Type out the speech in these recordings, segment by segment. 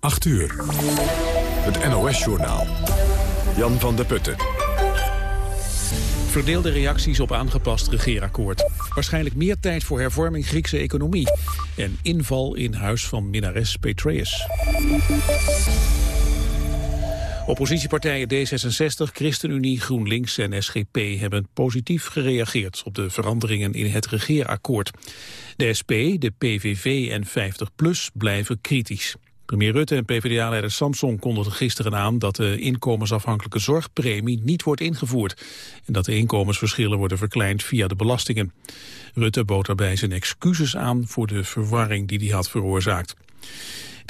8 uur. Het NOS-journaal. Jan van der Putten. Verdeelde reacties op aangepast regeerakkoord. Waarschijnlijk meer tijd voor hervorming Griekse economie. En inval in huis van minnares Petraeus. Oppositiepartijen D66, ChristenUnie, GroenLinks en SGP hebben positief gereageerd op de veranderingen in het regeerakkoord. De SP, de PVV en 50PLUS blijven kritisch. Premier Rutte en PvdA-leider Samson kondigden gisteren aan dat de inkomensafhankelijke zorgpremie niet wordt ingevoerd en dat de inkomensverschillen worden verkleind via de belastingen. Rutte bood daarbij zijn excuses aan voor de verwarring die hij had veroorzaakt.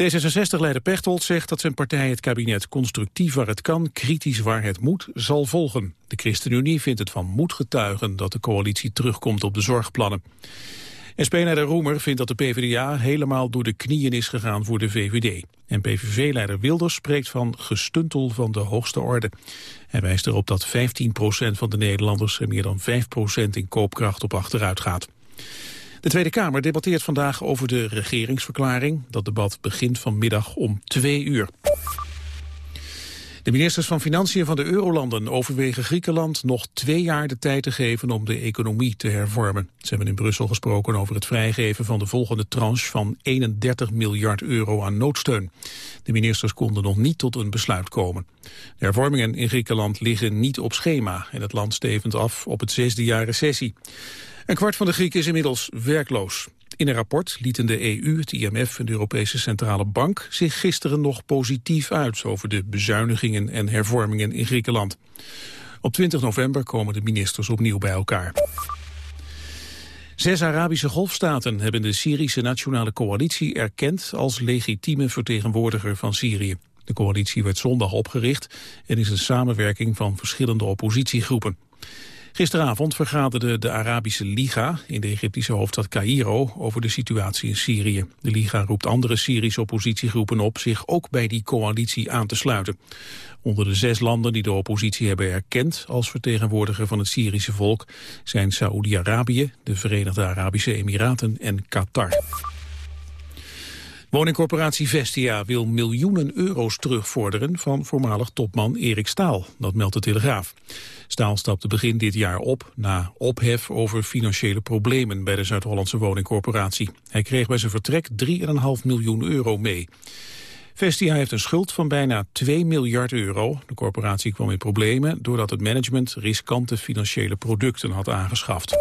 D66-leider Pechtold zegt dat zijn partij het kabinet constructief waar het kan, kritisch waar het moet, zal volgen. De ChristenUnie vindt het van moed getuigen dat de coalitie terugkomt op de zorgplannen. SP-leider Roemer vindt dat de PvdA helemaal door de knieën is gegaan voor de VVD. En PVV-leider Wilders spreekt van gestuntel van de hoogste orde. Hij wijst erop dat 15% van de Nederlanders er meer dan 5% in koopkracht op achteruit gaat. De Tweede Kamer debatteert vandaag over de regeringsverklaring. Dat debat begint vanmiddag om twee uur. De ministers van Financiën van de Eurolanden overwegen Griekenland nog twee jaar de tijd te geven om de economie te hervormen. Ze hebben in Brussel gesproken over het vrijgeven van de volgende tranche van 31 miljard euro aan noodsteun. De ministers konden nog niet tot een besluit komen. De hervormingen in Griekenland liggen niet op schema en het land stevend af op het zesde jaar recessie. Een kwart van de Grieken is inmiddels werkloos. In een rapport lieten de EU, het IMF en de Europese Centrale Bank zich gisteren nog positief uit over de bezuinigingen en hervormingen in Griekenland. Op 20 november komen de ministers opnieuw bij elkaar. Zes Arabische golfstaten hebben de Syrische Nationale Coalitie erkend als legitieme vertegenwoordiger van Syrië. De coalitie werd zondag opgericht en is een samenwerking van verschillende oppositiegroepen. Gisteravond vergaderde de Arabische Liga in de Egyptische hoofdstad Cairo over de situatie in Syrië. De Liga roept andere Syrische oppositiegroepen op zich ook bij die coalitie aan te sluiten. Onder de zes landen die de oppositie hebben erkend als vertegenwoordiger van het Syrische volk zijn Saoedi-Arabië, de Verenigde Arabische Emiraten en Qatar. Woningcorporatie Vestia wil miljoenen euro's terugvorderen van voormalig topman Erik Staal. Dat meldt de Telegraaf. Staal stapte begin dit jaar op na ophef over financiële problemen bij de Zuid-Hollandse woningcorporatie. Hij kreeg bij zijn vertrek 3,5 miljoen euro mee. Vestia heeft een schuld van bijna 2 miljard euro. De corporatie kwam in problemen doordat het management riskante financiële producten had aangeschaft.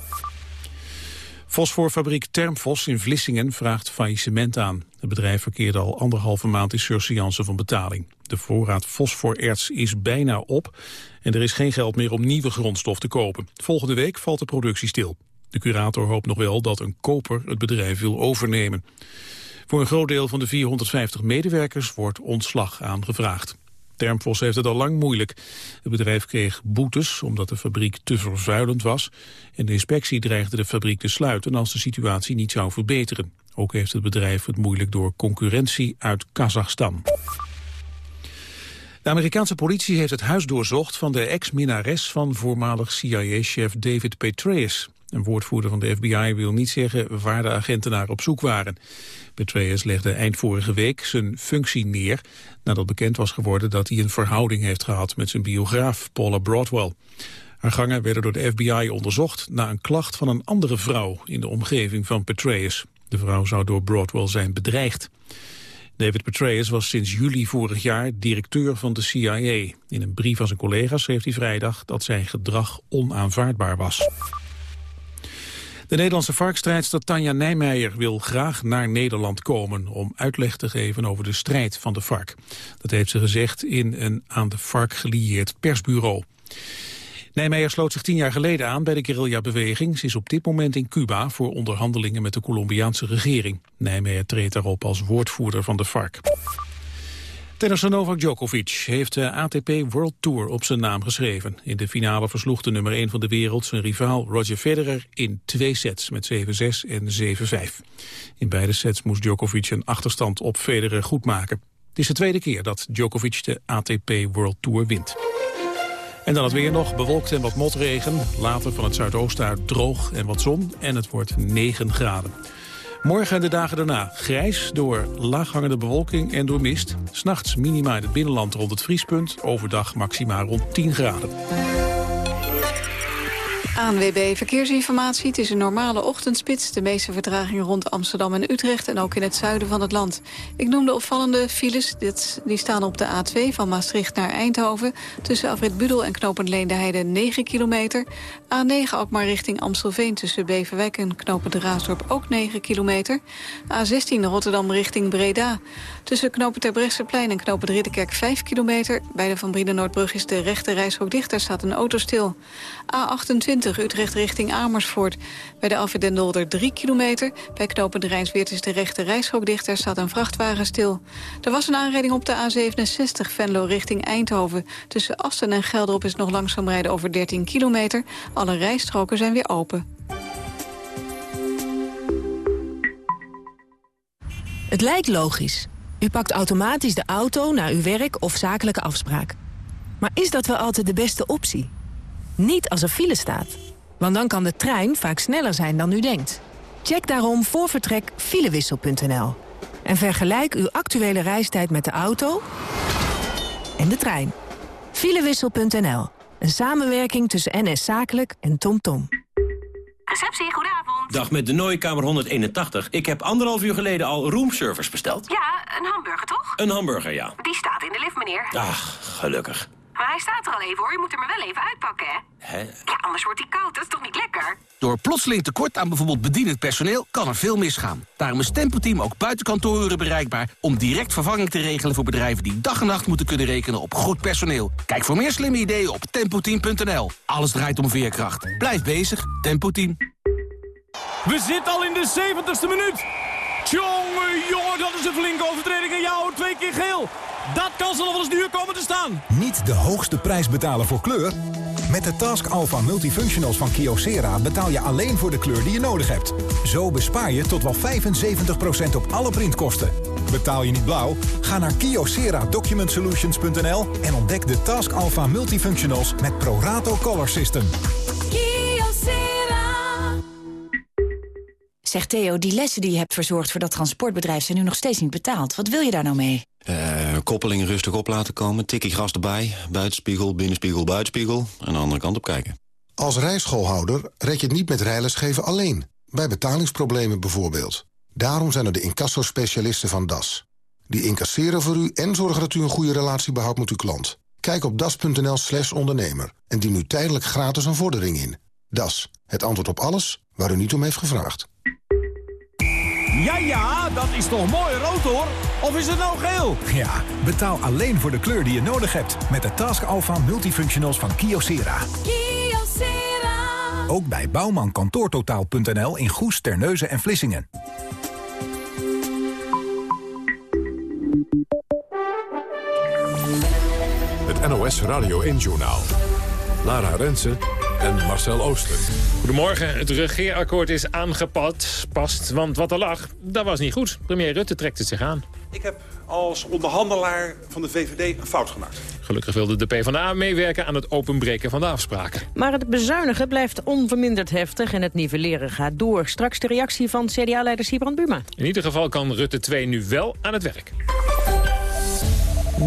Fosforfabriek Termfos in Vlissingen vraagt faillissement aan. Het bedrijf verkeerde al anderhalve maand in surseance van betaling. De voorraad fosforerts is bijna op en er is geen geld meer om nieuwe grondstof te kopen. Volgende week valt de productie stil. De curator hoopt nog wel dat een koper het bedrijf wil overnemen. Voor een groot deel van de 450 medewerkers wordt ontslag aangevraagd. Termfos heeft het al lang moeilijk. Het bedrijf kreeg boetes omdat de fabriek te vervuilend was. En de inspectie dreigde de fabriek te sluiten als de situatie niet zou verbeteren. Ook heeft het bedrijf het moeilijk door concurrentie uit Kazachstan. De Amerikaanse politie heeft het huis doorzocht van de ex-minares van voormalig CIA-chef David Petraeus. Een woordvoerder van de FBI wil niet zeggen waar de agenten naar op zoek waren. Petraeus legde eind vorige week zijn functie neer... nadat bekend was geworden dat hij een verhouding heeft gehad... met zijn biograaf Paula Broadwell. Haar gangen werden door de FBI onderzocht... na een klacht van een andere vrouw in de omgeving van Petraeus. De vrouw zou door Broadwell zijn bedreigd. David Petraeus was sinds juli vorig jaar directeur van de CIA. In een brief aan zijn collega's schreef hij vrijdag dat zijn gedrag onaanvaardbaar was. De Nederlandse varkstrijdster Tanja Nijmeijer wil graag naar Nederland komen om uitleg te geven over de strijd van de vark. Dat heeft ze gezegd in een aan de vark gelieerd persbureau. Nijmeijer sloot zich tien jaar geleden aan bij de guerrilla-beweging. Ze is op dit moment in Cuba voor onderhandelingen met de Colombiaanse regering. Nijmeijer treedt daarop als woordvoerder van de FARC. Tennisser Novak Djokovic heeft de ATP World Tour op zijn naam geschreven. In de finale versloeg de nummer 1 van de wereld zijn rivaal Roger Federer in twee sets met 7-6 en 7-5. In beide sets moest Djokovic een achterstand op Federer goedmaken. Het is de tweede keer dat Djokovic de ATP World Tour wint. En dan het weer nog, bewolkt en wat motregen. Later van het zuidoosten uit droog en wat zon en het wordt 9 graden. Morgen en de dagen daarna grijs door laaghangende bewolking en door mist. S'nachts minima in het binnenland rond het vriespunt. Overdag maxima rond 10 graden. ANWB Verkeersinformatie. Het is een normale ochtendspits. De meeste vertragingen rond Amsterdam en Utrecht... en ook in het zuiden van het land. Ik noem de opvallende files. Dit, die staan op de A2 van Maastricht naar Eindhoven. Tussen Afrit Budel en Knopend Leende 9 kilometer. A9 ook maar richting Amstelveen tussen Beverwijk en Knopend Raasdorp ook 9 kilometer. A16 Rotterdam richting Breda. Tussen Knopend Terbrechtseplein en Knopend Ridderkerk 5 kilometer. Bij de Van Brieden Noordbrug is de rechte reishok dicht. Daar staat een auto stil. A28 Utrecht richting Amersfoort. Bij de Alfred den Dolder 3 kilometer. Bij knooppunt Rijnsweert is de rechte reishok dicht. Daar staat een vrachtwagen stil. Er was een aanrijding op de A67 Venlo richting Eindhoven. Tussen Asten en Gelderop is nog langzaam rijden over 13 kilometer. Alle rijstroken zijn weer open. Het lijkt logisch. U pakt automatisch de auto naar uw werk of zakelijke afspraak. Maar is dat wel altijd de beste optie? Niet als er file staat. Want dan kan de trein vaak sneller zijn dan u denkt. Check daarom voor vertrek filewissel.nl. En vergelijk uw actuele reistijd met de auto en de trein. Filewissel.nl. Een samenwerking tussen NS Zakelijk en TomTom. Tom. Receptie, goedenavond. Dag, met de Nooikamer 181. Ik heb anderhalf uur geleden al roomservice besteld. Ja, een hamburger toch? Een hamburger, ja. Die staat in de lift, meneer. Ach, gelukkig. Maar hij staat er al even hoor, je moet hem er wel even uitpakken hè? Hè? Ja, anders wordt hij koud, dat is toch niet lekker? Door plotseling tekort aan bijvoorbeeld bedienend personeel kan er veel misgaan. Daarom is Tempo-team ook buiten kantooruren bereikbaar... om direct vervanging te regelen voor bedrijven die dag en nacht moeten kunnen rekenen op goed personeel. Kijk voor meer slimme ideeën op tempoteam.nl. Alles draait om veerkracht. Blijf bezig, Tempo-team. We zitten al in de 70ste minuut. Tjonge, jongen, dat is een flinke overtreding en jou twee keer geel. Dat kan ze nog wel eens duur komen te staan. Niet de hoogste prijs betalen voor kleur? Met de Task Alpha Multifunctionals van Kyocera betaal je alleen voor de kleur die je nodig hebt. Zo bespaar je tot wel 75% op alle printkosten. Betaal je niet blauw? Ga naar kyocera-document-solutions.nl en ontdek de Task Alpha Multifunctionals met Prorato Color System. Zeg Theo, die lessen die je hebt verzorgd voor dat transportbedrijf... zijn nu nog steeds niet betaald. Wat wil je daar nou mee? Uh, koppeling rustig op laten komen, tikkie gras erbij... buitenspiegel, binnenspiegel, buitenspiegel... en de andere kant op kijken. Als rijschoolhouder red je het niet met rijlesgeven alleen. Bij betalingsproblemen bijvoorbeeld. Daarom zijn er de incassospecialisten van DAS. Die incasseren voor u en zorgen dat u een goede relatie behoudt met uw klant. Kijk op das.nl slash ondernemer en dien nu tijdelijk gratis een vordering in. DAS, het antwoord op alles waar u niet om heeft gevraagd. Ja, ja, dat is toch mooi rood hoor? Of is het nou geel? Ja, betaal alleen voor de kleur die je nodig hebt. Met de Task Alpha Multifunctionals van Kyocera. Kyocera. Ook bij bouwmankantoortotaal.nl in Goes, Terneuzen en Vlissingen. Het NOS Radio 1 Journaal. Lara Rensen en Marcel Ooster. Goedemorgen. Het regeerakkoord is aangepast, want wat er lag, dat was niet goed. Premier Rutte trekt het zich aan. Ik heb als onderhandelaar van de VVD een fout gemaakt. Gelukkig wilde de PvdA meewerken aan het openbreken van de afspraken. Maar het bezuinigen blijft onverminderd heftig en het nivelleren gaat door. Straks de reactie van CDA-leider Siebrand Buma. In ieder geval kan Rutte 2 nu wel aan het werk.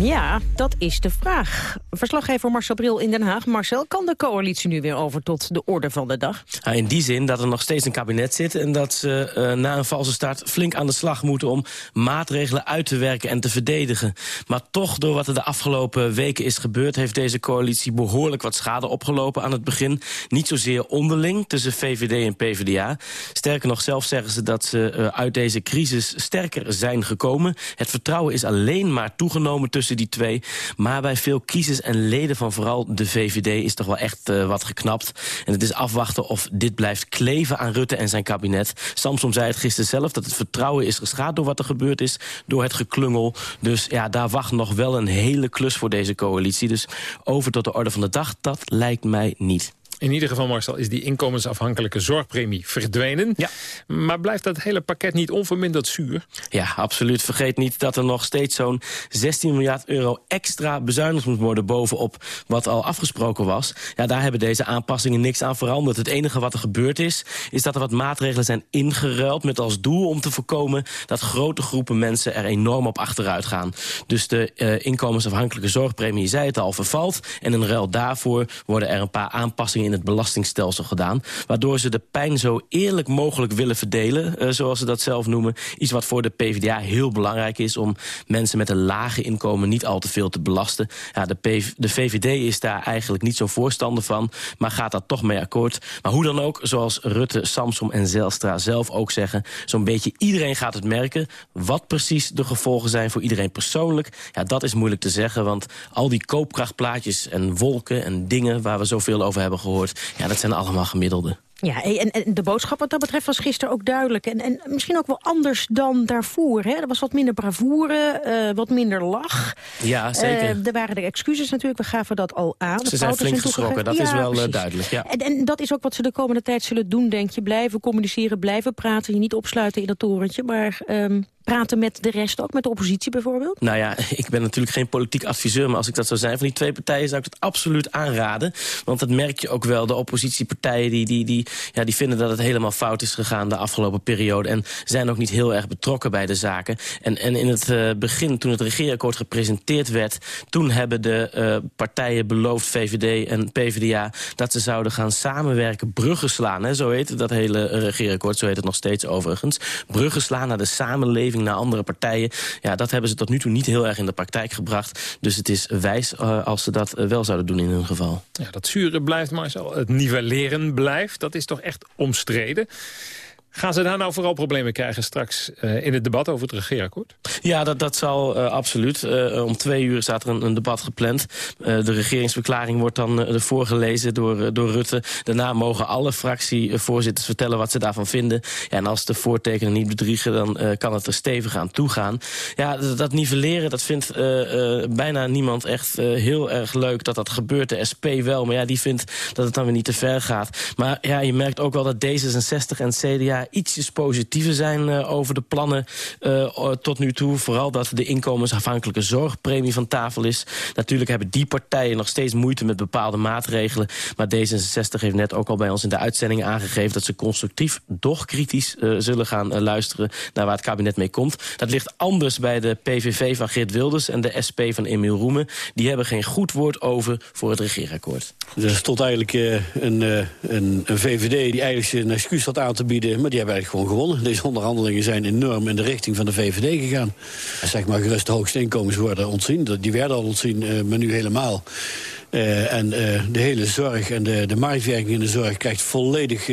Ja, dat is de vraag. Verslaggever Marcel Bril in Den Haag. Marcel, kan de coalitie nu weer over tot de orde van de dag? in die zin dat er nog steeds een kabinet zit... en dat ze uh, na een valse start flink aan de slag moeten... om maatregelen uit te werken en te verdedigen. Maar toch, door wat er de afgelopen weken is gebeurd... heeft deze coalitie behoorlijk wat schade opgelopen aan het begin. Niet zozeer onderling tussen VVD en PvdA. Sterker nog, zelf zeggen ze dat ze uh, uit deze crisis sterker zijn gekomen. Het vertrouwen is alleen maar toegenomen tussen tussen die twee. Maar bij veel kiezers en leden van vooral de VVD is toch wel echt uh, wat geknapt. En het is afwachten of dit blijft kleven aan Rutte en zijn kabinet. Samsom zei het gisteren zelf dat het vertrouwen is geschaad door wat er gebeurd is. Door het geklungel. Dus ja, daar wacht nog wel een hele klus voor deze coalitie. Dus over tot de orde van de dag, dat lijkt mij niet. In ieder geval, Marcel, is die inkomensafhankelijke zorgpremie verdwenen. Ja. Maar blijft dat hele pakket niet onverminderd zuur? Ja, absoluut. Vergeet niet dat er nog steeds zo'n 16 miljard euro extra bezuinigd moet worden bovenop wat al afgesproken was. Ja, daar hebben deze aanpassingen niks aan veranderd. Het enige wat er gebeurd is, is dat er wat maatregelen zijn ingeruild met als doel om te voorkomen dat grote groepen mensen er enorm op achteruit gaan. Dus de uh, inkomensafhankelijke zorgpremie, zei het al, vervalt. En in ruil daarvoor worden er een paar aanpassingen in het belastingstelsel gedaan. Waardoor ze de pijn zo eerlijk mogelijk willen verdelen, uh, zoals ze dat zelf noemen. Iets wat voor de PvdA heel belangrijk is om mensen met een lage inkomen niet al te veel te belasten. Ja, de, de VVD is daar eigenlijk niet zo'n voorstander van, maar gaat daar toch mee akkoord. Maar hoe dan ook, zoals Rutte, Samsom en Zelstra zelf ook zeggen, zo'n beetje iedereen gaat het merken. Wat precies de gevolgen zijn voor iedereen persoonlijk, ja, dat is moeilijk te zeggen, want al die koopkrachtplaatjes en wolken en dingen waar we zoveel over hebben gehoord, ja, dat zijn allemaal gemiddelde. Ja, en, en, de boodschap wat dat betreft was gisteren ook duidelijk. En, en misschien ook wel anders dan daarvoor. Hè? Er was wat minder bravoure, uh, wat minder lach. Ja, zeker. Uh, er waren de excuses natuurlijk, we gaven dat al aan. Ze zijn flink geschrokken, dat ja, is wel uh, duidelijk. Ja. En, en, dat is ook wat ze de komende tijd zullen doen, denk je. Blijven communiceren, blijven praten. Je niet opsluiten in dat torentje, maar... Um, praten met de rest ook, met de oppositie bijvoorbeeld? Nou ja, ik ben natuurlijk geen politiek adviseur... maar als ik dat zou zijn van die twee partijen zou ik het absoluut aanraden. Want dat merk je ook wel. De oppositiepartijen die, die, die, ja, die vinden dat het helemaal fout is gegaan de afgelopen periode... en zijn ook niet heel erg betrokken bij de zaken. En, en in het uh, begin, toen het regeerakkoord gepresenteerd werd... toen hebben de uh, partijen beloofd, VVD en PvdA... dat ze zouden gaan samenwerken, bruggen slaan. Hè, zo heet dat hele regeerakkoord, zo heet het nog steeds overigens. Bruggen slaan naar de samenleving naar andere partijen. Ja, dat hebben ze tot nu toe niet heel erg in de praktijk gebracht. Dus het is wijs uh, als ze dat uh, wel zouden doen in hun geval. Ja, dat zuren blijft, Marcel. Het nivelleren blijft. Dat is toch echt omstreden. Gaan ze daar nou vooral problemen krijgen straks uh, in het debat over het regeerakkoord? Ja, dat, dat zal uh, absoluut. Uh, om twee uur staat er een, een debat gepland. de regeringsverklaring wordt dan voorgelezen door, door Rutte. Daarna mogen alle fractievoorzitters vertellen wat ze daarvan vinden. Ja, en als de voortekenen niet bedriegen, dan kan het er stevig aan toegaan. Ja, dat, dat nivelleren, dat vindt bijna niemand echt heel erg leuk dat dat gebeurt. De SP wel, maar ja, die vindt dat het dan weer niet te ver gaat. Maar ja, je merkt ook wel dat D66 en CDA ietsjes positiever zijn uh, over de plannen uh, tot nu toe. Vooral dat de inkomensafhankelijke zorgpremie van tafel is. Natuurlijk hebben die partijen nog steeds moeite met bepaalde maatregelen. Maar D66 heeft net ook al bij ons in de uitzending aangegeven... dat ze constructief, doch kritisch uh, zullen gaan luisteren naar waar het kabinet mee komt. Dat ligt anders bij de PVV van Geert Wilders en de SP van Emiel Roemen. Die hebben geen goed woord over voor het regeerakkoord. Er stond eigenlijk een, een, een VVD die eigenlijk een excuus had aan te bieden... maar die hebben eigenlijk gewoon gewonnen. Deze onderhandelingen zijn enorm in de richting van de VVD gegaan. Zeg maar gerust de hoogste inkomens worden ontzien. Die werden al ontzien, maar nu helemaal. Uh, en uh, de hele zorg en de, de marktwerking in de zorg krijgt volledig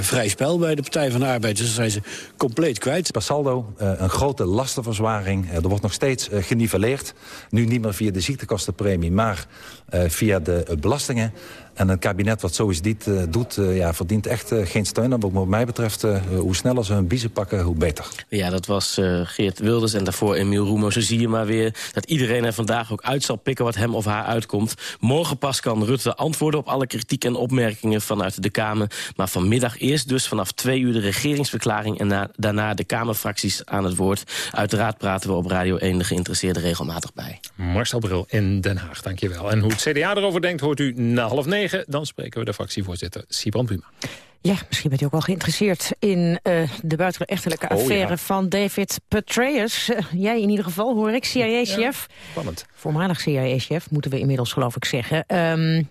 vrij spel bij de Partij van de Arbeid. Dus dan zijn ze compleet kwijt. Per saldo een grote lastenverzwaring. er wordt nog steeds geniveleerd. Nu niet meer via de ziektekostenpremie, maar via de belastingen. En een kabinet wat zoiets dit, uh, doet, uh, ja, verdient echt uh, geen steun. En wat mij betreft, hoe sneller ze hun biezen pakken, hoe beter. Ja, dat was Geert Wilders en daarvoor Emiel Roemer. Zo zie je maar weer dat iedereen er vandaag ook uit zal pikken... wat hem of haar uitkomt. Morgen pas kan Rutte antwoorden op alle kritiek en opmerkingen vanuit de Kamer. Maar vanmiddag eerst dus vanaf twee uur de regeringsverklaring... en na, daarna de Kamerfracties aan het woord. Uiteraard praten we op Radio 1 de geïnteresseerden regelmatig bij. Marcel Bril in Den Haag, dankjewel. En hoe het CDA erover denkt, hoort u na half negen dan spreken we de fractievoorzitter Sibran Buma. Ja, misschien bent u ook wel geïnteresseerd in uh, de buitenechtelijke oh, affaire ja. van David Petraeus. Uh, jij in ieder geval, hoor ik, CIA-chef. Ja, spannend. Voormalig CIA-chef, moeten we inmiddels geloof ik zeggen. Um, uh,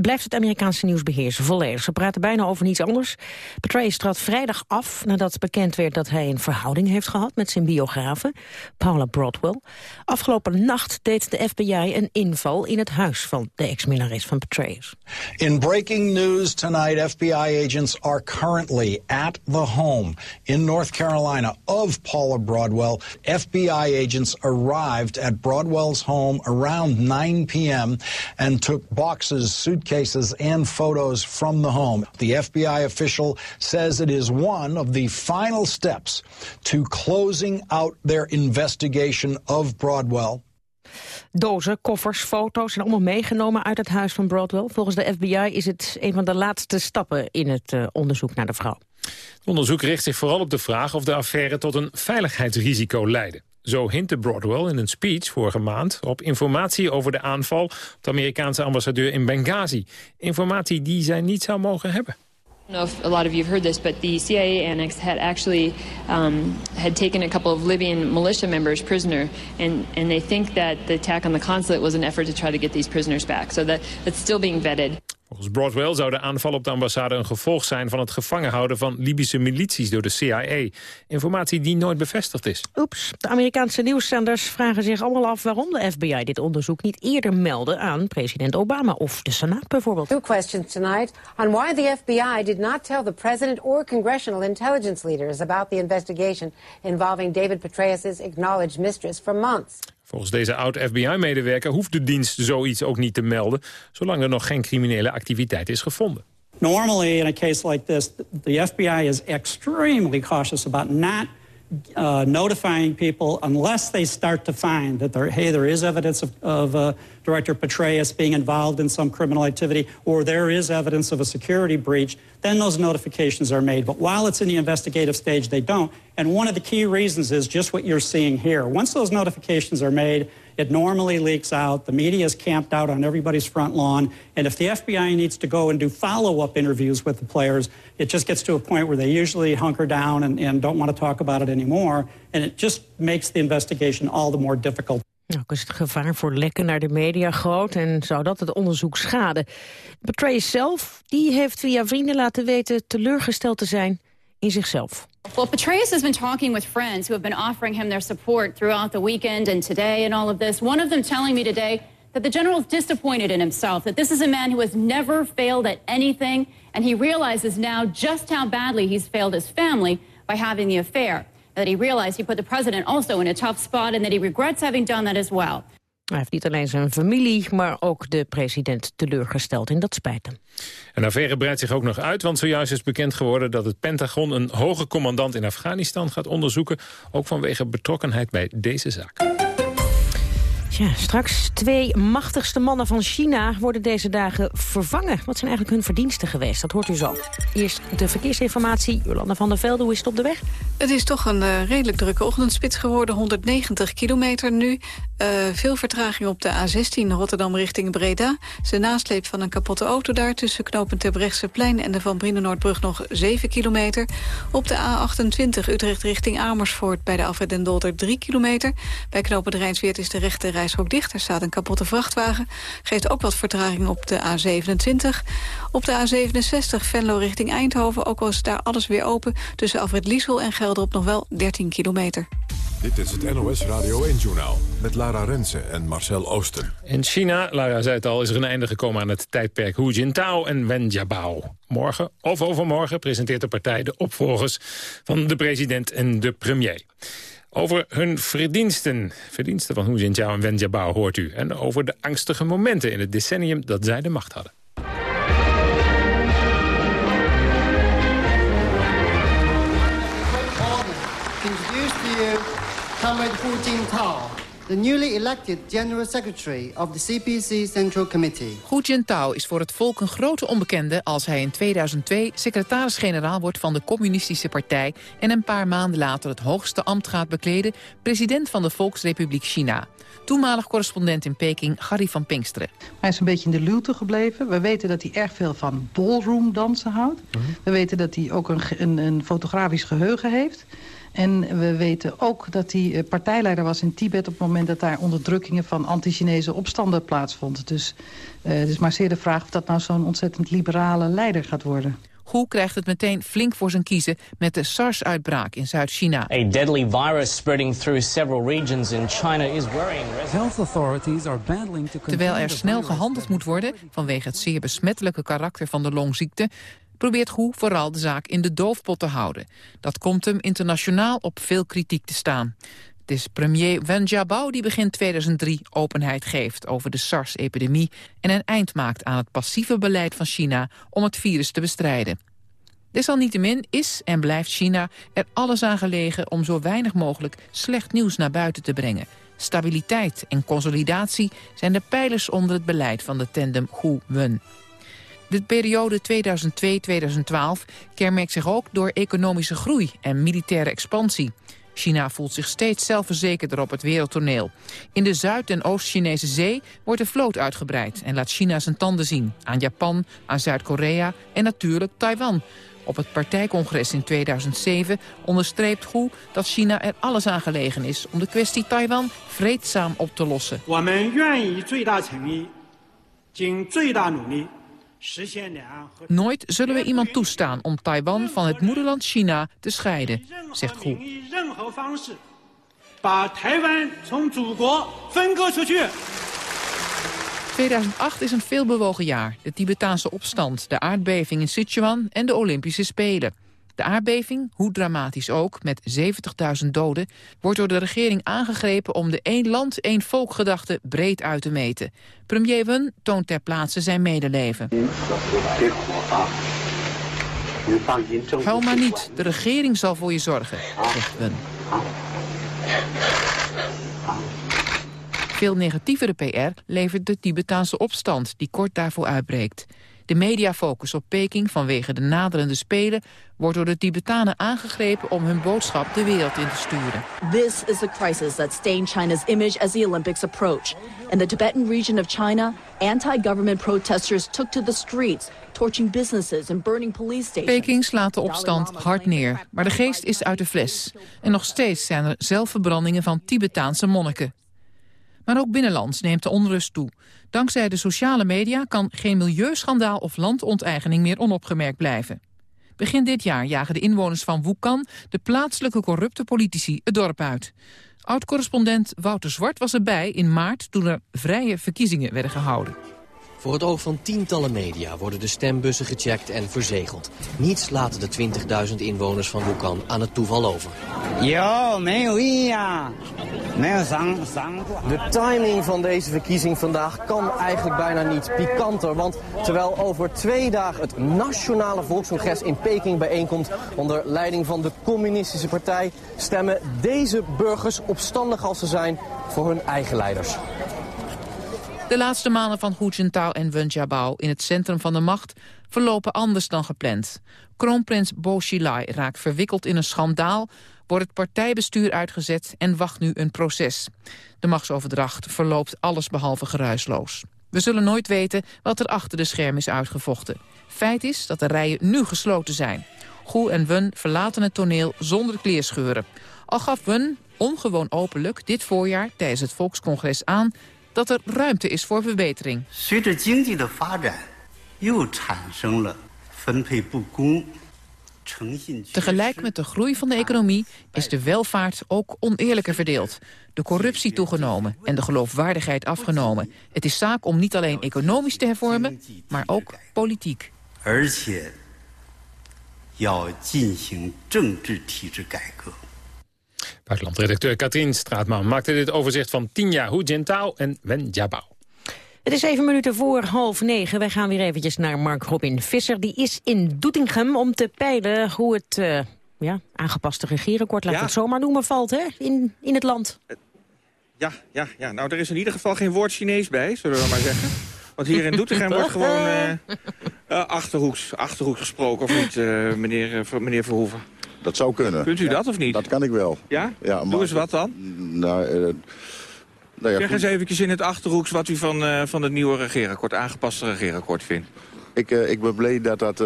blijft het Amerikaanse nieuws beheersen, volledig. Ze praten bijna over niets anders. Petraeus trad vrijdag af nadat bekend werd dat hij een verhouding heeft gehad met zijn biografe, Paula Broadwell. Afgelopen nacht deed de FBI een inval in het huis van de ex-minnares van Petraeus. In breaking news tonight, FBI agents are currently at the home in North Carolina of Paula Broadwell. FBI agents arrived at Broadwell's home around 9 p.m. and took boxes suitcases and photos from the home. The FBI official says it is one of the final steps to closing out their investigation of Broadwell. Dozen, koffers, foto's zijn allemaal meegenomen uit het huis van Broadwell. Volgens de FBI is het een van de laatste stappen in het uh, onderzoek naar de vrouw. Het onderzoek richt zich vooral op de vraag of de affaire tot een veiligheidsrisico leidde. Zo hintte Broadwell in een speech vorige maand op informatie over de aanval op de Amerikaanse ambassadeur in Benghazi. Informatie die zij niet zou mogen hebben. I don't know if a lot of you have heard this, but the CIA annex had actually um, had taken a couple of Libyan militia members prisoner, and, and they think that the attack on the consulate was an effort to try to get these prisoners back. So that, that's still being vetted. Volgens Broadwell zou de aanval op de ambassade een gevolg zijn van het gevangenhouden van Libische milities door de CIA. Informatie die nooit bevestigd is. Oeps, de Amerikaanse nieuwszenders vragen zich allemaal af waarom de FBI dit onderzoek niet eerder meldde aan president Obama of de Senaat bijvoorbeeld. Two questions tonight on why the FBI did not tell the president or congressional intelligence leaders about the investigation involving David Petraeus' acknowledged mistress for months. Volgens deze oud-FBI-medewerker hoeft de dienst zoiets ook niet te melden... zolang er nog geen criminele activiteit is gevonden. Normally, in a case like this, the FBI is extremely cautious about not uh, notifying people unless they start to find that there, hey, there is evidence of, of uh, Director Petraeus being involved in some criminal activity or there is evidence of a security breach, then those notifications are made. But while it's in the investigative stage, they don't. And one of the key reasons is just what you're seeing here. Once those notifications are made, it normally leaks out. The media is camped out on everybody's front lawn. And if the FBI needs to go and do follow-up interviews with the players, it just gets to a point where they usually hunker down and, and don't want to talk about it anymore. And it just makes the investigation all the more difficult. Ook is het gevaar voor lekken naar de media groot en zou dat het onderzoek schaden. Petraeus zelf die heeft via vrienden laten weten teleurgesteld te zijn in zichzelf. Well, Petraeus has been talking with friends who have been offering him their support throughout the weekend and today and all of this. One of them telling me today that the general is disappointed in himself, that this is a man who has never failed at anything, and he realizes now just how badly he's failed his family by having the affair. That he realized he put the president also in a tough spot and that he regrets having done that as well. Hij heeft niet alleen zijn familie, maar ook de president teleurgesteld. En dat spijt hem. En de affaire breidt zich ook nog uit, want zojuist is bekend geworden... dat het Pentagon een hoge commandant in Afghanistan gaat onderzoeken... ook vanwege betrokkenheid bij deze zaak. Ja, straks twee machtigste mannen van China worden deze dagen vervangen. Wat zijn eigenlijk hun verdiensten geweest? Dat hoort u zo. Eerst de verkeersinformatie. Jolanda van der Velde, hoe is het op de weg? Het is toch een uh, redelijk drukke ochtendspits geworden. 190 kilometer nu. Uh, veel vertraging op de A16 Rotterdam richting Breda. De nasleep van een kapotte auto daar tussen knooppunt Terbrechtseplein en de Van Brienenoordbrug nog 7 kilometer. Op de A28 Utrecht richting Amersfoort bij de Alfred den Dolder 3 kilometer. Bij knooppunt Rijnsweert is de rechte reishok dicht. Er staat een kapotte vrachtwagen. Geeft ook wat vertraging op de A27. Op de A67 Venlo richting Eindhoven. Ook al is daar alles weer open. Tussen Alfred Liesel en Gelderop nog wel 13 kilometer. Dit is het NOS Radio 1-journaal met Lara Rensen en Marcel Ooster. In China, Lara zei het al, is er een einde gekomen aan het tijdperk Hu Jintao en Wen Jiabao. Morgen of overmorgen presenteert de partij de opvolgers van de president en de premier. Over hun verdiensten, verdiensten van Hu Jintao en Wen Jiabao hoort u. En over de angstige momenten in het decennium dat zij de macht hadden. Hu Jintao, the newly elected General Secretary of the CPC Central Committee. Hu Jintao is voor het volk een grote onbekende als hij in 2002 secretaris-generaal wordt van de Communistische Partij en een paar maanden later het hoogste ambt gaat bekleden, president van de Volksrepubliek China. Toenmalig correspondent in Peking, Gary van Pinksteren. Hij is een beetje in de luwte gebleven. We weten dat hij erg veel van ballroom dansen houdt. We weten dat hij ook een, een, een fotografisch geheugen heeft. En we weten ook dat hij partijleider was in Tibet... op het moment dat daar onderdrukkingen van anti-Chinese opstanden plaatsvonden. Dus uh, het is maar zeer de vraag of dat nou zo'n ontzettend liberale leider gaat worden. Hu krijgt het meteen flink voor zijn kiezen met de SARS-uitbraak in Zuid-China. A deadly virus spreading through several regions in China is worrying Health authorities are battling to Terwijl er snel gehandeld moet worden vanwege het zeer besmettelijke karakter van de longziekte, probeert Hu vooral de zaak in de doofpot te houden. Dat komt hem internationaal op veel kritiek te staan. Het is premier Wen Jiabao die begin 2003 openheid geeft over de SARS-epidemie... en een eind maakt aan het passieve beleid van China om het virus te bestrijden. Desalniettemin is en blijft China er alles aan gelegen om zo weinig mogelijk slecht nieuws naar buiten te brengen. Stabiliteit en consolidatie zijn de pijlers onder het beleid van de tandem Hu-Wen. De periode 2002-2012 kenmerkt zich ook door economische groei en militaire expansie. China voelt zich steeds zelfverzekerder op het wereldtoneel. In de Zuid- en Oost-Chinese zee wordt de vloot uitgebreid... en laat China zijn tanden zien aan Japan, aan Zuid-Korea en natuurlijk Taiwan. Op het partijcongres in 2007 onderstreept Hu dat China er alles aan gelegen is... om de kwestie Taiwan vreedzaam op te lossen. Nooit zullen we iemand toestaan om Taiwan van het moederland China te scheiden, zegt Hu. 2008 is een veelbewogen jaar. De Tibetaanse opstand, de aardbeving in Sichuan en de Olympische Spelen. De aardbeving, hoe dramatisch ook, met 70.000 doden... wordt door de regering aangegrepen om de één land, één volk gedachte breed uit te meten. Premier Wen toont ter plaatse zijn medeleven. Huil maar niet, de regering zal voor je zorgen, zegt Wen. Veel negatievere PR levert de Tibetaanse opstand die kort daarvoor uitbreekt. De mediafocus op Peking vanwege de naderende Spelen... wordt door de Tibetanen aangegrepen om hun boodschap de wereld in te sturen. This is a crisis that stained China's image as the Olympics approach. In the Tibetan region of China, anti-government protesters took to the streets... torching businesses and burning police stations. Peking slaat de opstand hard neer, maar de geest is uit de fles. En nog steeds zijn er zelfverbrandingen van Tibetaanse monniken. Maar ook binnenlands neemt de onrust toe. Dankzij de sociale media kan geen milieuschandaal of landonteigening meer onopgemerkt blijven. Begin dit jaar jagen de inwoners van Wukan de plaatselijke corrupte politici het dorp uit. Oud-correspondent Wouter Zwart was erbij in maart toen er vrije verkiezingen werden gehouden. Voor het oog van tientallen media worden de stembussen gecheckt en verzegeld. Niets laten de 20.000 inwoners van Wukan aan het toeval over. De timing van deze verkiezing vandaag kan eigenlijk bijna niet pikanter. Want terwijl over twee dagen het Nationale Volkscongres in Peking bijeenkomt... onder leiding van de communistische partij... stemmen deze burgers, opstandig als ze zijn, voor hun eigen leiders. De laatste maanden van Hu Jintao en Wen Jiabao in het centrum van de macht verlopen anders dan gepland. Kroonprins Bo Xilai raakt verwikkeld in een schandaal, wordt het partijbestuur uitgezet en wacht nu een proces. De machtsoverdracht verloopt allesbehalve geruisloos. We zullen nooit weten wat er achter de scherm is uitgevochten. Feit is dat de rijen nu gesloten zijn. Hu en Wen verlaten het toneel zonder kleerscheuren. Al gaf Wen ongewoon openlijk dit voorjaar tijdens het Volkscongres aan dat er ruimte is voor verbetering. Tegelijk met de groei van de economie is de welvaart ook oneerlijker verdeeld. De corruptie toegenomen en de geloofwaardigheid afgenomen. Het is zaak om niet alleen economisch te hervormen, maar ook politiek. Buitenlandredacteur Katrien Straatman maakte dit overzicht van Tinja Hu Jintao en Wen Jiabao. Het is zeven minuten voor half negen. Wij gaan weer eventjes naar Mark Robin Visser. Die is in Doetinchem om te peilen hoe het uh, ja, aangepaste regeerakkoord, laat Ja. het zomaar noemen, valt hè? In, in het land. Ja, ja, ja, nou er is in ieder geval geen woord Chinees bij, zullen we maar zeggen. Want hier in Doetinchem wordt gewoon eh, eh, achterhoeks, achterhoeks gesproken, of niet, eh, meneer, eh, meneer Verhoeven? Dat zou kunnen. Kunt u dat of niet? Dat kan ik wel. Ja? ja Doe eens wat dan. Nou, eh, nou ja, zeg eens eventjes in het achterhoeks wat u van, eh, van het nieuwe regeerakkoord, aangepaste regeerakkoord vindt. Ik, eh, ik ben blij dat dat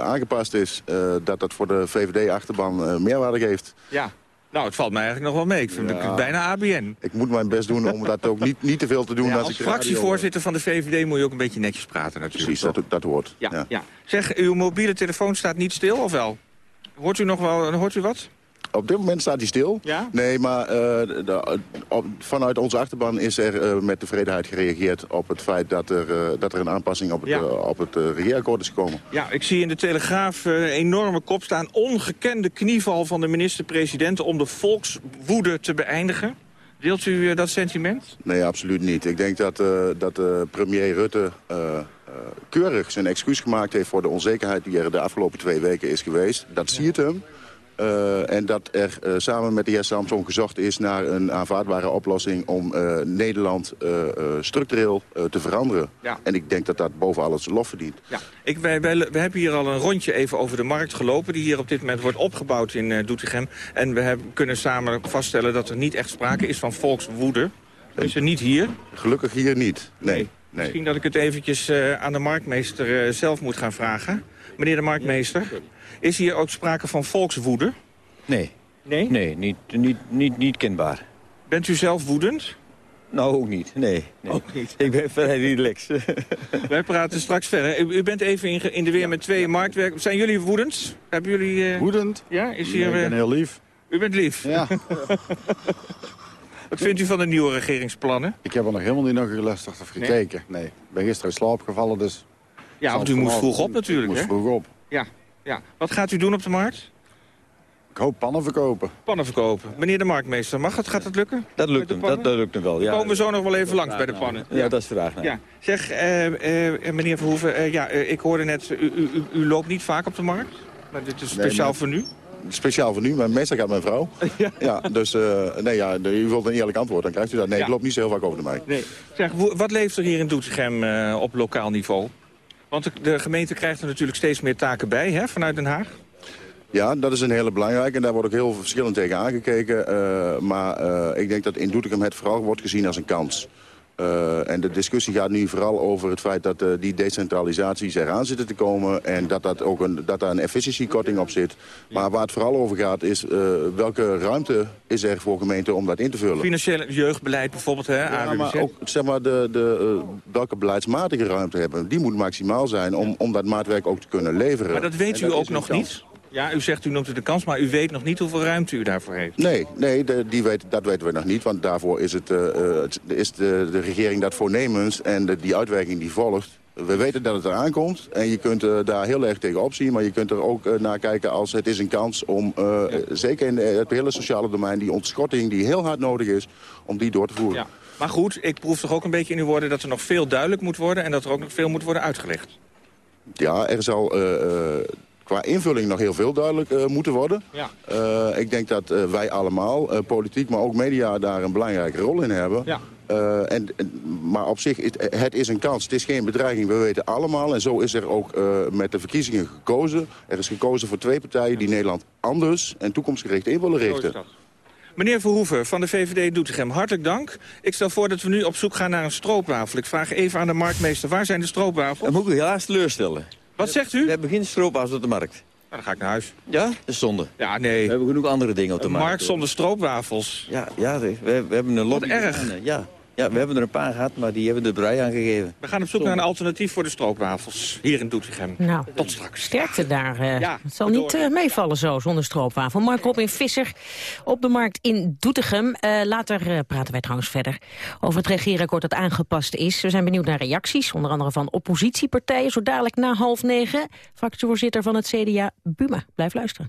aangepast is. dat dat voor de VVD-achterban meerwaarde geeft. Ja. Nou, het valt mij eigenlijk nog wel mee. Ik vind Ja. het bijna ABN. Ik moet mijn best doen om dat ook niet, niet te veel te doen. Ja, als fractievoorzitter van de VVD moet je ook een beetje netjes praten natuurlijk. Precies, dat, dat hoort. Ja, ja. Zeg, uw mobiele telefoon staat niet stil, of wel? Hoort u nog wel, hoort u wat? Op dit moment staat hij stil. Ja? Nee, maar eh, de- op- vanuit onze achterban is er eh, met tevredenheid gereageerd op het feit dat er, eh, dat er een aanpassing op het, Ja. eh, op het eh, regeerakkoord is gekomen. Ja, ik zie in de Telegraaf eh, een enorme kop staan. Ongekende knieval van de minister-president om de volkswoede te beëindigen. Deelt u eh, dat sentiment? Nee, absoluut niet. Ik denk dat, eh, dat eh, premier Rutte eh, eh, keurig zijn excuus gemaakt heeft... voor de onzekerheid die er de afgelopen twee weken is geweest. Dat zie het hem. Uh, en dat er uh, samen met de heer Samson gezocht is naar een aanvaardbare oplossing... om uh, Nederland structureel te veranderen. Ja. En ik denk dat dat boven alles lof verdient. Ja. Ik, wij, wij, we hebben hier al een rondje even over de markt gelopen... die hier op dit moment wordt opgebouwd in Doetinchem. En we hebben, kunnen samen vaststellen dat er niet echt sprake is van volkswoede. Is er niet hier? Gelukkig hier niet, nee. nee. Misschien dat ik het eventjes aan de marktmeester zelf moet gaan vragen. Meneer de marktmeester... Is hier ook sprake van volkswoede? Nee. Nee? Nee, niet, niet, niet, niet kenbaar. Bent u zelf woedend? Nou, ook niet. Nee. nee. Ook niet. Ik ben vrij relaxed. Wij praten straks verder. U, u bent even in, in, de weer met twee marktwerkers. Zijn jullie woedend? Hebben jullie... Uh... Woedend? Ja, is hier... Nee, ik ben heel lief. U bent lief? Ja. Wat vindt u van de nieuwe regeringsplannen? Ik heb er nog helemaal niet naar geluisterd of gekeken. Nee. nee. Ik ben gisteren in slaap gevallen, dus... Ja, want u moest vroeg op natuurlijk, moest hè? vroeg op. Ja, ja. Wat gaat u doen op de markt? Ik hoop pannen verkopen. Pannen verkopen. Meneer de marktmeester, mag het? Gaat dat lukken? Dat lukt hem, dat, dat lukt hem wel, ja. komen we zo nog wel even langs bij de pannen. Ja, dat is vraag. Ja. Zeg, eh, eh, meneer Verhoeven, eh, ja, ik hoorde net, u, u, u, loopt niet vaak op de markt? Maar dit is speciaal nee, voor nu? Speciaal voor nu, maar meestal gaat mijn vrouw. ja. ja dus nee, ja, u wilt een eerlijk antwoord, dan krijgt u dat. Nee, Ja. ik loop niet zo heel vaak over de markt. Nee. Zeg, wat leeft er hier in Doetinchem eh, op lokaal niveau? Want de, de gemeente krijgt er natuurlijk steeds meer taken bij, hè, vanuit Den Haag. Ja, dat is een hele belangrijke en daar wordt ook heel verschillend tegen aangekeken. Eh, maar eh, ik denk dat in Doetinchem het vooral wordt gezien als een kans. Eh, en de discussie gaat nu vooral over het feit dat eh, die decentralisaties eraan zitten te komen... en dat, dat, ook een, dat daar een efficiëntiekorting op zit. Maar waar het vooral over gaat is eh, welke ruimte is er voor gemeenten om dat in te vullen. Financieel jeugdbeleid bijvoorbeeld, hè, Ja, AWBZ. maar ook zeg maar, de, de, welke beleidsmatige ruimte hebben. Die moet maximaal zijn om, om dat maatwerk ook te kunnen leveren. Maar dat weet En u ook nog niet? Ja, u zegt u noemt het een kans, maar u weet nog niet hoeveel ruimte u daarvoor heeft. Nee, nee de, die weet, dat weten we nog niet. Want daarvoor is, het, eh, eh, het- is de, de regering dat voornemens en de, die uitwerking die volgt. We weten dat het eraan komt en je kunt eh, daar heel erg tegen opzien. Maar je kunt er ook naar kijken als het is een kans om, zeker in het hele sociale domein... die ontschotting die heel hard nodig is, om die door te voeren. Ja. Maar goed, ik proef toch ook een beetje in uw woorden dat er nog veel duidelijk moet worden... en dat er ook nog veel moet worden uitgelegd. Ja, er zal qua invulling nog heel veel duidelijk eh, moeten worden. Ja. Eh, ik denk dat eh, wij allemaal, eh, politiek, maar ook media, daar een belangrijke rol in hebben. Ja. Eh, en, en- maar op zich, het, het is een kans. Het is geen bedreiging. We weten allemaal. En zo is er ook eh, met de verkiezingen gekozen. Er is gekozen voor twee partijen die Nederland anders en toekomstgericht in willen richten. Meneer Verhoeven van de VVD Doetinchem, hartelijk dank. Ik stel voor dat we nu op zoek gaan naar een stroopwafel. Ik vraag even aan de marktmeester, waar zijn de stroopwafels? Dat moet ik u helaas teleurstellen. Wat zegt u? We hebben geen stroopwafels op de markt. Nou, dan ga ik naar huis. Ja? Dat is zonde. Ja, nee. We hebben genoeg andere dingen op de Een markt. markt zonder stroopwafels. Ja, ja we, we hebben een lobby. erg. Ja. Ja, we hebben er een paar gehad, maar die hebben de brei aangegeven. We gaan op zoek naar een alternatief voor de stroopwafels. Hier in Doetinchem. Nou, Tot straks. sterkte daar. eh, Ja, het zal niet eh, meevallen zo, zonder stroopwafel. Mark Robin Visser op de markt in Doetinchem. Eh, later eh, praten wij trouwens verder over het regeerakkoord dat aangepast is. We zijn benieuwd naar reacties, onder andere van oppositiepartijen. Zo dadelijk na half negen. Fractievoorzitter van het CDA, Buma. Blijf luisteren.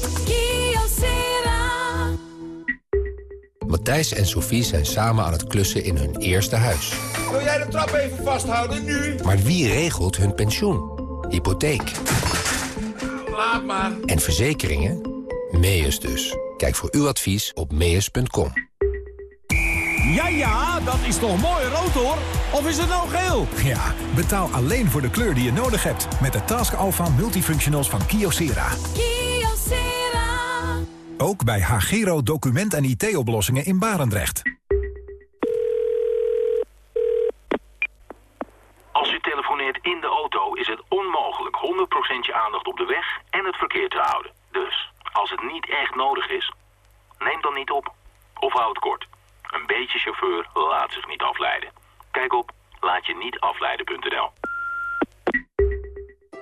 Matthijs en Sophie zijn samen aan het klussen in hun eerste huis. Wil jij de trap even vasthouden, nu? Maar wie regelt hun pensioen? Hypotheek Laat maar. en verzekeringen? Meus dus. Kijk voor uw advies op meus.com. Ja, ja, dat is toch mooi rood hoor. Of is het nou geel? Ja, betaal alleen voor de kleur die je nodig hebt met de Task Alpha Multifunctionals van Kyocera. Ook bij Hagero document- en IT-oplossingen in Barendrecht. Als u telefoneert in de auto is het onmogelijk 100% je aandacht op de weg en het verkeer te houden. Dus, als het niet echt nodig is, neem dan niet op. Of houd kort. Een beetje chauffeur laat zich niet afleiden. Kijk op laatje-niet-afleiden.nl.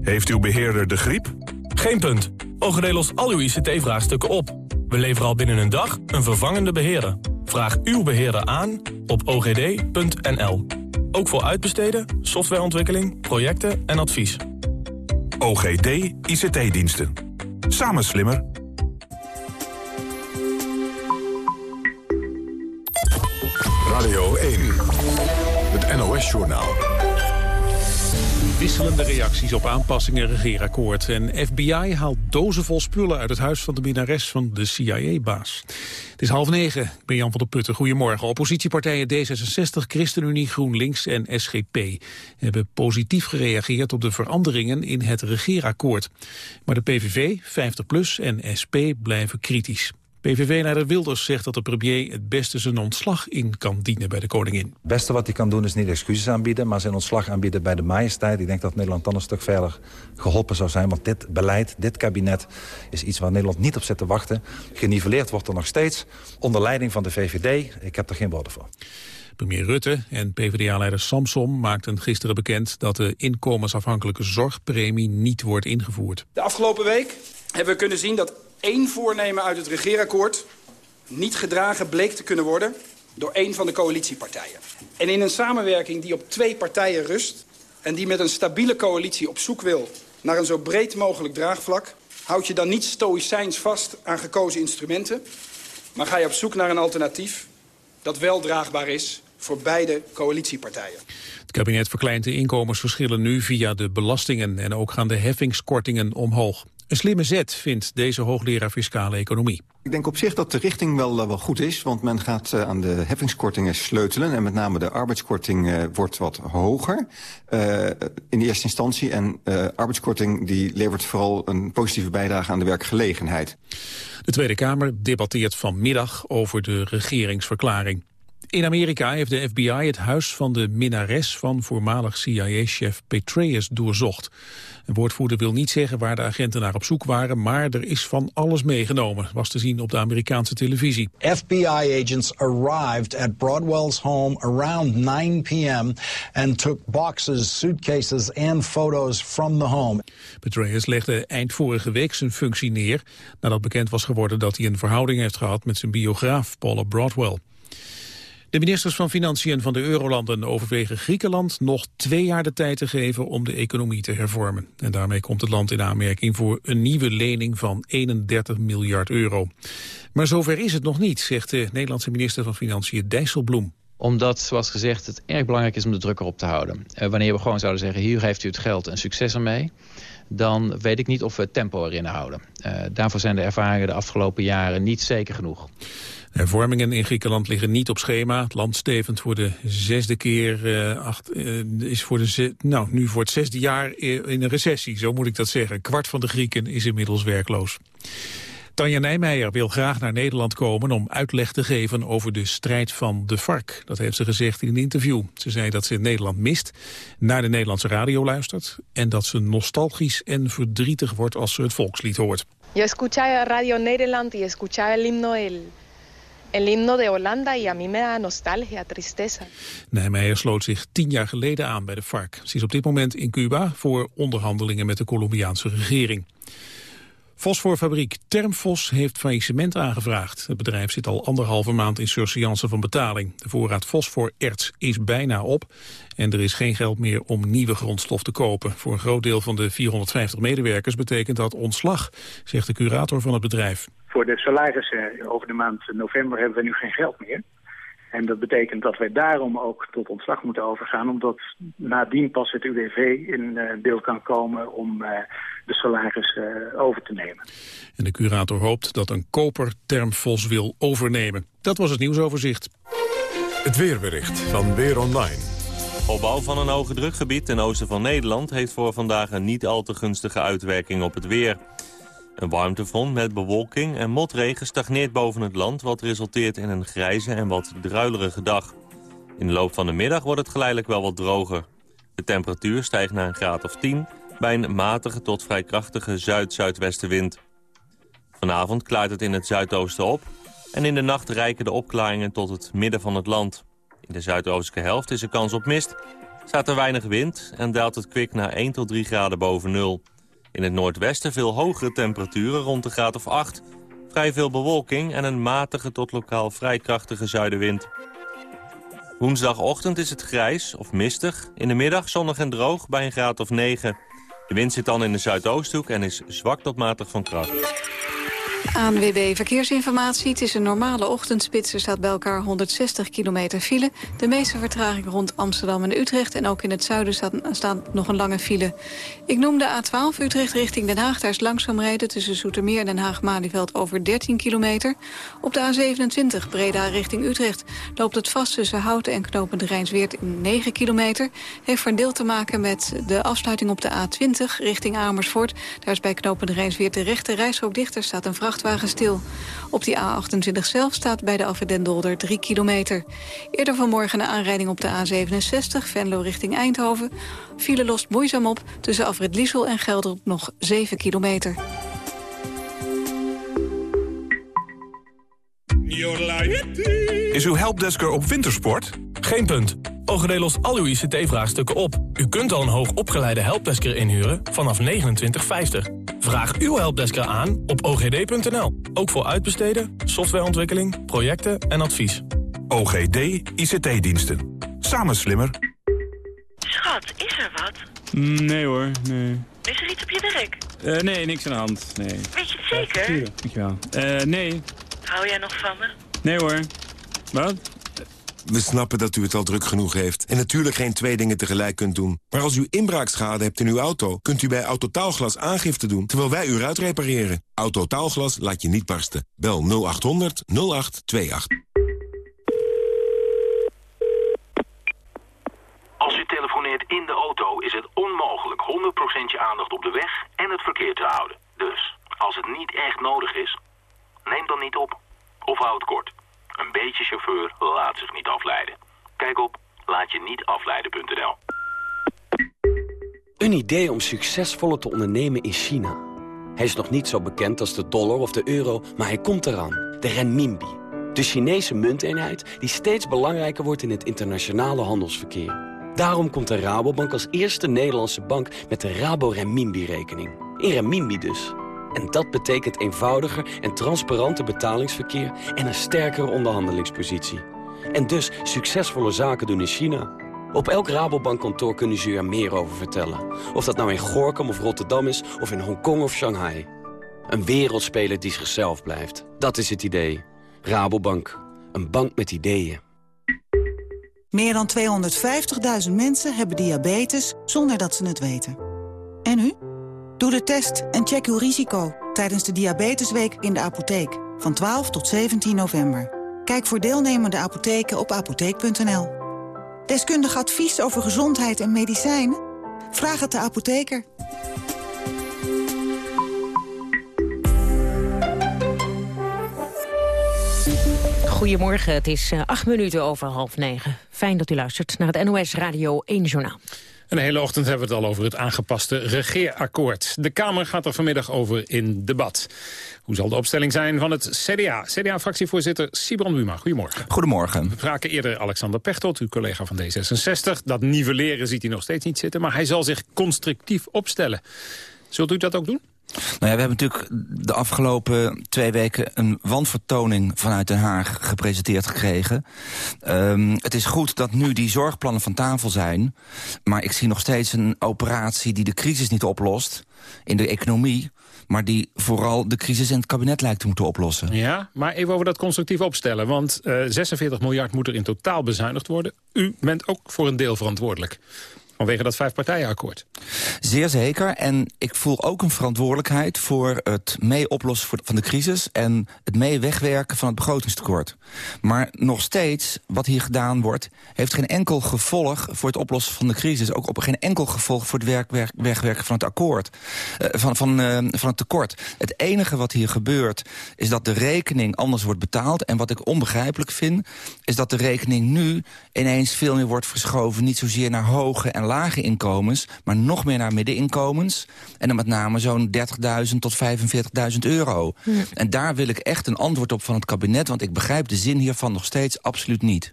Heeft uw beheerder de griep? Geen punt. OGD lost al uw ICT-vraagstukken op. We leveren al binnen een dag een vervangende beheerder. Vraag uw beheerder aan op ogd.nl. Ook voor uitbesteden, softwareontwikkeling, projecten en advies. OGD ICT-diensten. Samen slimmer. Radio 1. Het NOS-journaal. Wisselende reacties op aanpassingen regeerakkoord. En FBI haalt dozen vol spullen uit het huis van de minnares van de CIA-baas. Het is half negen. Ik ben Jan van der Putten. Goedemorgen. Oppositiepartijen D66, ChristenUnie, GroenLinks en SGP... hebben positief gereageerd op de veranderingen in het regeerakkoord. Maar de PVV, 50PLUS en SP blijven kritisch. PVV-leider Wilders zegt dat de premier het beste zijn ontslag in kan dienen bij de koningin. Het beste wat hij kan doen is niet excuses aanbieden... maar zijn ontslag aanbieden bij de majesteit. Ik denk dat Nederland dan een stuk verder geholpen zou zijn. Want dit beleid, dit kabinet, is iets waar Nederland niet op zit te wachten. Geniveleerd wordt er nog steeds onder leiding van de VVD. Ik heb er geen woorden voor. Premier Rutte en PvdA-leider Samsom maakten gisteren bekend... dat de inkomensafhankelijke zorgpremie niet wordt ingevoerd. De afgelopen week hebben we kunnen zien dat één voornemen uit het regeerakkoord niet gedragen bleek te kunnen worden door één van de coalitiepartijen. En in een samenwerking die op twee partijen rust... en die met een stabiele coalitie op zoek wil naar een zo breed mogelijk draagvlak... houd je dan niet stoïcijns vast aan gekozen instrumenten... maar ga je op zoek naar een alternatief dat wel draagbaar is voor beide coalitiepartijen. Het kabinet verkleint de inkomensverschillen nu via de belastingen... en ook gaan de heffingskortingen omhoog. Een slimme zet, vindt deze hoogleraar fiscale economie. Ik denk op zich dat de richting wel, uh, wel goed is, want men gaat uh, aan de heffingskortingen sleutelen. En met name de arbeidskorting uh, wordt wat hoger in de eerste instantie. En arbeidskorting die levert vooral een positieve bijdrage aan de werkgelegenheid. De Tweede Kamer debatteert vanmiddag over de regeringsverklaring. In Amerika heeft de FBI het huis van de minnares van voormalig CIA-chef Petraeus doorzocht. Een woordvoerder wil niet zeggen waar de agenten naar op zoek waren, maar er is van alles meegenomen, was te zien op de Amerikaanse televisie. FBI agents arrived at Broadwell's home around 9 p.m. and took boxes, suitcases and photos from the home. Petraeus legde eind vorige week zijn functie neer, nadat bekend was geworden dat hij een verhouding heeft gehad met zijn biograaf Paula Broadwell. De ministers van Financiën van de Eurolanden overwegen Griekenland nog twee jaar de tijd te geven om de economie te hervormen. En daarmee komt het land in aanmerking voor een nieuwe lening van 31 miljard euro. Maar zover is het nog niet, zegt de Nederlandse minister van Financiën Dijsselbloem omdat, zoals gezegd, het erg belangrijk is om de druk erop te houden. Uh, wanneer we gewoon zouden zeggen, hier heeft u het geld en succes ermee... dan weet ik niet of we het tempo erin houden. Uh, daarvoor zijn de ervaringen de afgelopen jaren niet zeker genoeg. Hervormingen in Griekenland liggen niet op schema. Het land stevend voor de zesde keer, uh, acht, uh, is voor de nou, nu voor het zesde jaar in een recessie, zo moet ik dat zeggen. Kwart van de Grieken is inmiddels werkloos. Tanja Nijmeijer wil graag naar Nederland komen om uitleg te geven over de strijd van de FARC. Dat heeft ze gezegd in een interview. Ze zei dat ze Nederland mist, naar de Nederlandse radio luistert... en dat ze nostalgisch en verdrietig wordt als ze het volkslied hoort. Yo escuchaba Radio Nederland y escuchaba el himno el el himno de Holanda y a mí me da nostalgia, tristeza. Nijmeijer sloot zich tien jaar geleden aan bij de FARC. Ze is op dit moment in Cuba voor onderhandelingen met de Colombiaanse regering. Fosforfabriek Termfos heeft faillissement aangevraagd. Het bedrijf zit al anderhalve maand in surseance van betaling. De voorraad fosforerts is bijna op en er is geen geld meer om nieuwe grondstof te kopen. Voor een groot deel van de 450 medewerkers betekent dat ontslag, zegt de curator van het bedrijf. Voor de salarissen over de maand november hebben we nu geen geld meer. En dat betekent dat wij daarom ook tot ontslag moeten overgaan... omdat nadien pas het UWV in uh, beeld kan komen om uh, de salaris uh, over te nemen. En de curator hoopt dat een koper Termfos wil overnemen. Dat was het nieuwsoverzicht. Het weerbericht van Weer Online. Opbouw van een hoge drukgebied ten oosten van Nederland... heeft voor vandaag een niet al te gunstige uitwerking op het weer. Een warmtefront met bewolking en motregen stagneert boven het land... wat resulteert in een grijze en wat druilerige dag. In de loop van de middag wordt het geleidelijk wel wat droger. De temperatuur stijgt naar een graad of 10... bij een matige tot vrij krachtige zuid-zuidwestenwind. Vanavond klaart het in het zuidoosten op... en in de nacht rijken de opklaringen tot het midden van het land. In de zuidoostelijke helft is er kans op mist... staat er weinig wind en daalt het kwik naar 1 tot 3 graden boven nul... In het noordwesten veel hogere temperaturen rond de graad of 8. Vrij veel bewolking en een matige tot lokaal vrij krachtige zuidenwind. Woensdagochtend is het grijs of mistig. In de middag zonnig en droog bij een graad of 9. De wind zit dan in de zuidoosthoek en is zwak tot matig van kracht. ANWB Verkeersinformatie. Het is een normale ochtendspits. Er staat bij elkaar 160 kilometer file. De meeste vertraging rond Amsterdam en Utrecht. En ook in het zuiden staat, nog een lange file. Ik noem de A12 Utrecht richting Den Haag. Daar is langzaam rijden tussen Zoetermeer en Den Haag-Malieveld over 13 kilometer. Op de A27 Breda richting Utrecht loopt het vast tussen Houten en Knopend Rijnsweert in 9 kilometer. Heeft voor een deel te maken met de afsluiting op de A20 richting Amersfoort. Daar is bij Knopend Rijnsweert de rechte dichter staat een vracht vrachtwagen stil. Op die A28 zelf staat bij de Afwedendolder 3 kilometer. Eerder vanmorgen een aanrijding op de A67, Venlo richting Eindhoven. File lost moeizaam op tussen Afrit Liesel en Gelder nog 7 kilometer. Is uw helpdesker op wintersport? Geen punt. OGD lost al uw ICT-vraagstukken op. U kunt al een hoogopgeleide helpdesker inhuren vanaf 29,50. Vraag uw helpdesker aan op ogd.nl. Ook voor uitbesteden, softwareontwikkeling, projecten en advies. OGD ICT-diensten. Samen slimmer. Schat, is er wat? Nee hoor, nee. Is er iets op je werk? Uh, nee, niks aan de hand, nee. Weet je het zeker? Ja, dankjewel. Uh, nee. Hou jij nog van me? Nee hoor. Wat? We snappen dat u het al druk genoeg heeft en natuurlijk geen twee dingen tegelijk kunt doen. Maar als u inbraakschade hebt in uw auto, kunt u bij Autotaalglas aangifte doen terwijl wij u eruit repareren. Autotaalglas laat je niet barsten. Bel 0800 0828. Als u telefoneert in de auto is het onmogelijk 100% je aandacht op de weg en het verkeer te houden. Dus, als het niet echt nodig is, neem dan niet op. Of houd kort. Een beetje chauffeur laat zich niet afleiden. Kijk op laatje-niet-afleiden.nl. Een idee om succesvoller te ondernemen in China. Hij is nog niet zo bekend als de dollar of de euro, maar hij komt eraan. De renminbi. De Chinese munteenheid die steeds belangrijker wordt in het internationale handelsverkeer. Daarom komt de Rabobank als eerste Nederlandse bank met de Rabo Renminbi-rekening. In renminbi dus. En dat betekent eenvoudiger en transparanter betalingsverkeer en een sterkere onderhandelingspositie. En dus succesvolle zaken doen in China. Op elk Rabobankkantoor kunnen ze u er meer over vertellen. Of dat nou in Gorkum of Rotterdam is, of in Hongkong of Shanghai. Een wereldspeler die zichzelf blijft. Dat is het idee. Rabobank. Een bank met ideeën. Meer dan 250.000 mensen hebben diabetes zonder dat ze het weten. En u? Doe de test en check uw risico tijdens de Diabetesweek in de apotheek. Van 12 tot 17 november. Kijk voor deelnemende apotheken op apotheek.nl. Deskundig advies over gezondheid en medicijnen? Vraag het de apotheker. Goedemorgen, het is uh, acht minuten over half negen. Fijn dat u luistert naar het NOS Radio 1 Journaal. En de hele ochtend hebben we het al over het aangepaste regeerakkoord. De Kamer gaat er vanmiddag over in debat. Hoe zal de opstelling zijn van het CDA? CDA-fractievoorzitter Sibran Buma, goedemorgen. Goedemorgen. We spraken eerder Alexander Pechtold, uw collega van D66. Dat nivelleren ziet hij nog steeds niet zitten, maar hij zal zich constructief opstellen. Zult u dat ook doen? Nou ja, we hebben natuurlijk de afgelopen twee weken een wanvertoning vanuit Den Haag gepresenteerd gekregen. Um, het is goed dat nu die zorgplannen van tafel zijn. Maar ik zie nog steeds een operatie die de crisis niet oplost in de economie maar die vooral de crisis in het kabinet lijkt te moeten oplossen. Ja, maar even over dat constructief opstellen. Want uh, 46 miljard moet er in totaal bezuinigd worden. U bent ook voor een deel verantwoordelijk. Vanwege dat vijfpartijenakkoord. Zeer zeker. En ik voel ook een verantwoordelijkheid voor het mee oplossen van de crisis... en het mee wegwerken van het begrotingstekort. Maar nog steeds, wat hier gedaan wordt... heeft geen enkel gevolg voor het oplossen van de crisis. Ook op geen enkel gevolg voor het werk, werk, wegwerken van het akkoord. Uh, van, van, uh, van het tekort. Het enige wat hier gebeurt is dat de rekening anders wordt betaald. En wat ik onbegrijpelijk vind, is dat de rekening nu ineens veel meer wordt verschoven. Niet zozeer naar hoge en lage inkomens, maar nog meer naar middeninkomens. En dan met name zo'n 30.000 tot 45.000 euro. Ja. En daar wil ik echt een antwoord op van het kabinet, want ik begrijp de zin hiervan nog steeds absoluut niet.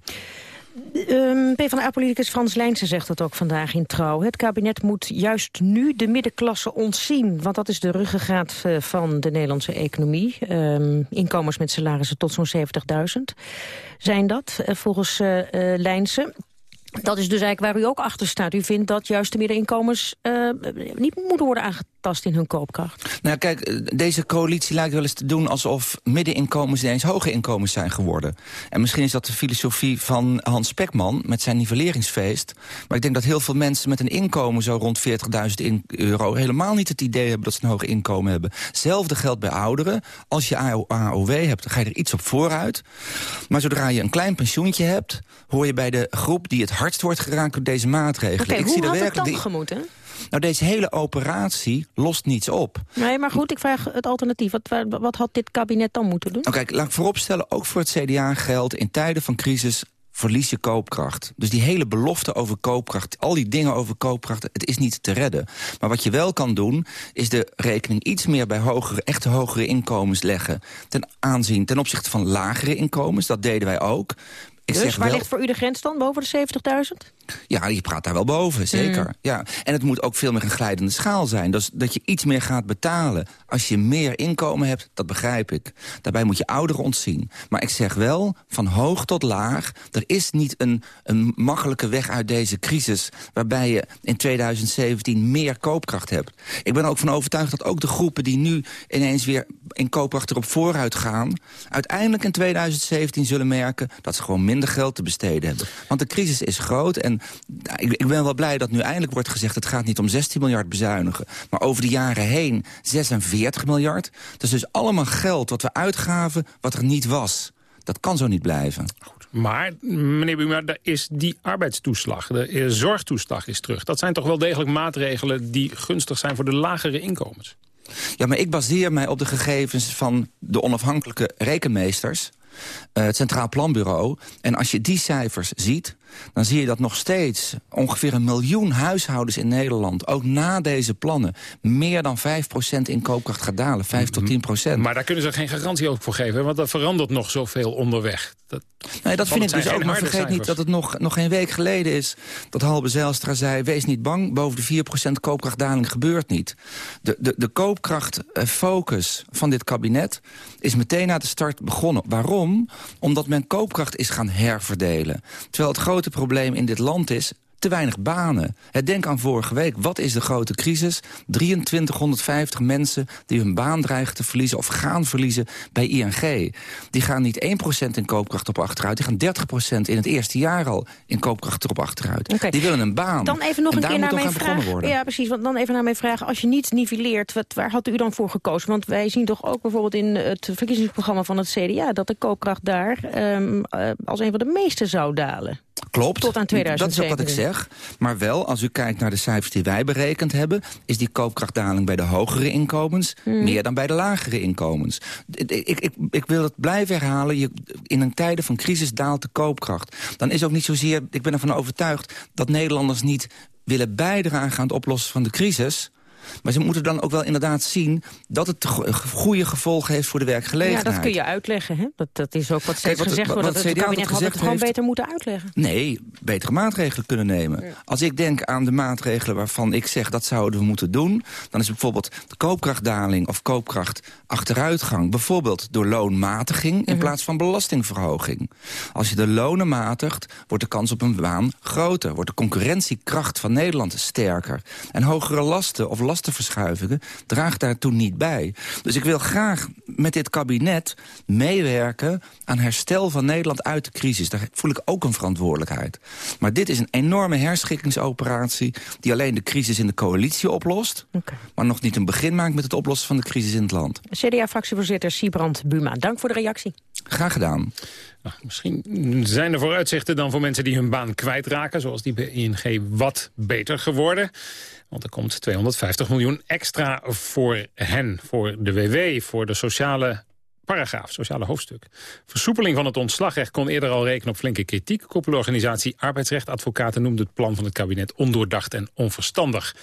Um, PvdA-politicus Frans Lijnsen zegt dat ook vandaag in Trouw. Het kabinet moet juist nu de middenklasse ontzien. Want dat is de ruggengraat uh, van de Nederlandse economie. Um, inkomens met salarissen tot zo'n 70.000 zijn dat, uh, volgens uh, Lijnsen. Dat is dus eigenlijk waar u ook achter staat. U vindt dat juist de middeninkomens uh, niet moeten worden aangetast in hun koopkracht. Nou kijk, deze coalitie lijkt wel eens te doen alsof middeninkomens ineens hoge inkomens zijn geworden. En misschien is dat de filosofie van Hans Spekman met zijn nivelleringsfeest. Maar ik denk dat heel veel mensen met een inkomen zo rond 40.000 euro helemaal niet het idee hebben dat ze een hoog inkomen hebben. Hetzelfde geldt bij ouderen. Als je AOW hebt, dan ga je er iets op vooruit. Maar zodra je een klein pensioentje hebt, hoor je bij de groep die het hardst wordt geraakt door deze maatregelen. Okay, ik hoe zie had er het dan gemoeten? Nou, deze hele operatie lost niets op. Nee, maar goed, ik vraag het alternatief. Wat, wat had dit kabinet dan moeten doen? Nou, kijk, laat ik vooropstellen, ook voor het CDA geldt... in tijden van crisis verlies je koopkracht. Dus die hele belofte over koopkracht, al die dingen over koopkracht... het is niet te redden. Maar wat je wel kan doen, is de rekening iets meer... bij hogere, echte hogere inkomens leggen... ten aanzien ten opzichte van lagere inkomens. Dat deden wij ook. Dus zeg waar wel, ligt voor u de grens dan? Boven de 70.000? Ja, je praat daar wel boven, zeker. Mm. Ja. En het moet ook veel meer een glijdende schaal zijn. Dus dat je iets meer gaat betalen als je meer inkomen hebt, dat begrijp ik. Daarbij moet je ouderen ontzien. Maar ik zeg wel, van hoog tot laag... er is niet een, een makkelijke weg uit deze crisis... waarbij je in 2017 meer koopkracht hebt. Ik ben er ook van overtuigd dat ook de groepen die nu ineens weer in koopkracht erop vooruit gaan... uiteindelijk in 2017 zullen merken dat ze gewoon minder geld te besteden hebben. Want de crisis is groot en ik, ik ben wel blij dat nu eindelijk wordt gezegd... het gaat niet om 16 miljard bezuinigen, maar over de jaren heen 46 miljard. Dat is dus allemaal geld wat we uitgaven wat er niet was. Dat kan zo niet blijven. Maar, meneer Buma, daar is die arbeidstoeslag, de zorgtoeslag is terug. Dat zijn toch wel degelijk maatregelen die gunstig zijn voor de lagere inkomens? Ja, maar ik baseer mij op de gegevens van de onafhankelijke rekenmeesters... Uh, het Centraal Planbureau. En als je die cijfers ziet, dan zie je dat nog steeds ongeveer een miljoen huishoudens in Nederland... ook na deze plannen meer dan 5% in koopkracht gaat dalen. 5 tot 10%. Maar daar kunnen ze geen garantie ook voor geven, want dat verandert nog zoveel onderweg. Dat, nee, dat vind ik dus ook. Maar vergeet cijfers. niet dat het nog, nog geen week geleden is... dat Halbe Zijlstra zei, wees niet bang, boven de 4% koopkrachtdaling gebeurt niet. De, de, de koopkrachtfocus van dit kabinet is meteen na de start begonnen. Waarom? Omdat men koopkracht is gaan herverdelen. Terwijl het grote probleem in dit land is te weinig banen. Het denk aan vorige week. Wat is de grote crisis? 2350 mensen die hun baan dreigen te verliezen... of gaan verliezen bij ING. Die gaan niet 1% in koopkracht op achteruit. Die gaan 30% in het eerste jaar al in koopkracht erop achteruit. Okay. Die willen een baan. Dan even nog en een keer naar mijn vraag. Ja, precies. Want dan even naar mijn vraag. Als je niet nivelleert, wat, waar had u dan voor gekozen? Want wij zien toch ook bijvoorbeeld in het verkiezingsprogramma van het CDA... dat de koopkracht daar um, uh, als een van de meeste zou dalen. Klopt. Tot aan 2017. Dat is ook wat ik zeg. Maar wel, als u kijkt naar de cijfers die wij berekend hebben... is die koopkrachtdaling bij de hogere inkomens... Hmm. meer dan bij de lagere inkomens. Ik, ik, ik wil het blijven herhalen. Je, in een tijden van crisis daalt de koopkracht. Dan is ook niet zozeer... Ik ben ervan overtuigd dat Nederlanders niet willen bijdragen aan het oplossen van de crisis... Maar ze moeten dan ook wel inderdaad zien dat het goede gevolgen heeft voor de werkgelegenheid. Ja, dat kun je uitleggen. Hè? Dat, dat is ook wat steeds gezegd wordt. Dat het kabinet had het gewoon beter moeten uitleggen. Nee, betere maatregelen kunnen nemen. Ja. Als ik denk aan de maatregelen waarvan ik zeg dat zouden we moeten doen... dan is bijvoorbeeld de koopkrachtdaling of koopkracht achteruitgang. Bijvoorbeeld door loonmatiging in -hmm. plaats van belastingverhoging. Als je de lonen matigt, wordt de kans op een baan groter. Wordt de concurrentiekracht van Nederland sterker. En hogere lasten of lasten lastenverschuivingen draagt daartoe niet bij. Dus ik wil graag met dit kabinet meewerken aan herstel van Nederland uit de crisis. Daar voel ik ook een verantwoordelijkheid. Maar dit is een enorme herschikkingsoperatie... die alleen de crisis in de coalitie oplost... maar nog niet een begin maakt met het oplossen van de crisis in het land. CDA-fractievoorzitter Siebrand Buma, dank voor de reactie. Graag gedaan. Nou, misschien zijn er vooruitzichten dan voor mensen die hun baan kwijtraken... zoals die bij ING wat beter geworden. Want er komt 250 miljoen extra voor hen, voor de WW, voor de sociale paragraaf, sociale hoofdstuk. Versoepeling van het ontslagrecht kon eerder al rekenen op flinke kritiek. Koepelorganisatie Arbeidsrechtadvocaten noemde het plan van het kabinet ondoordacht en onverstandig.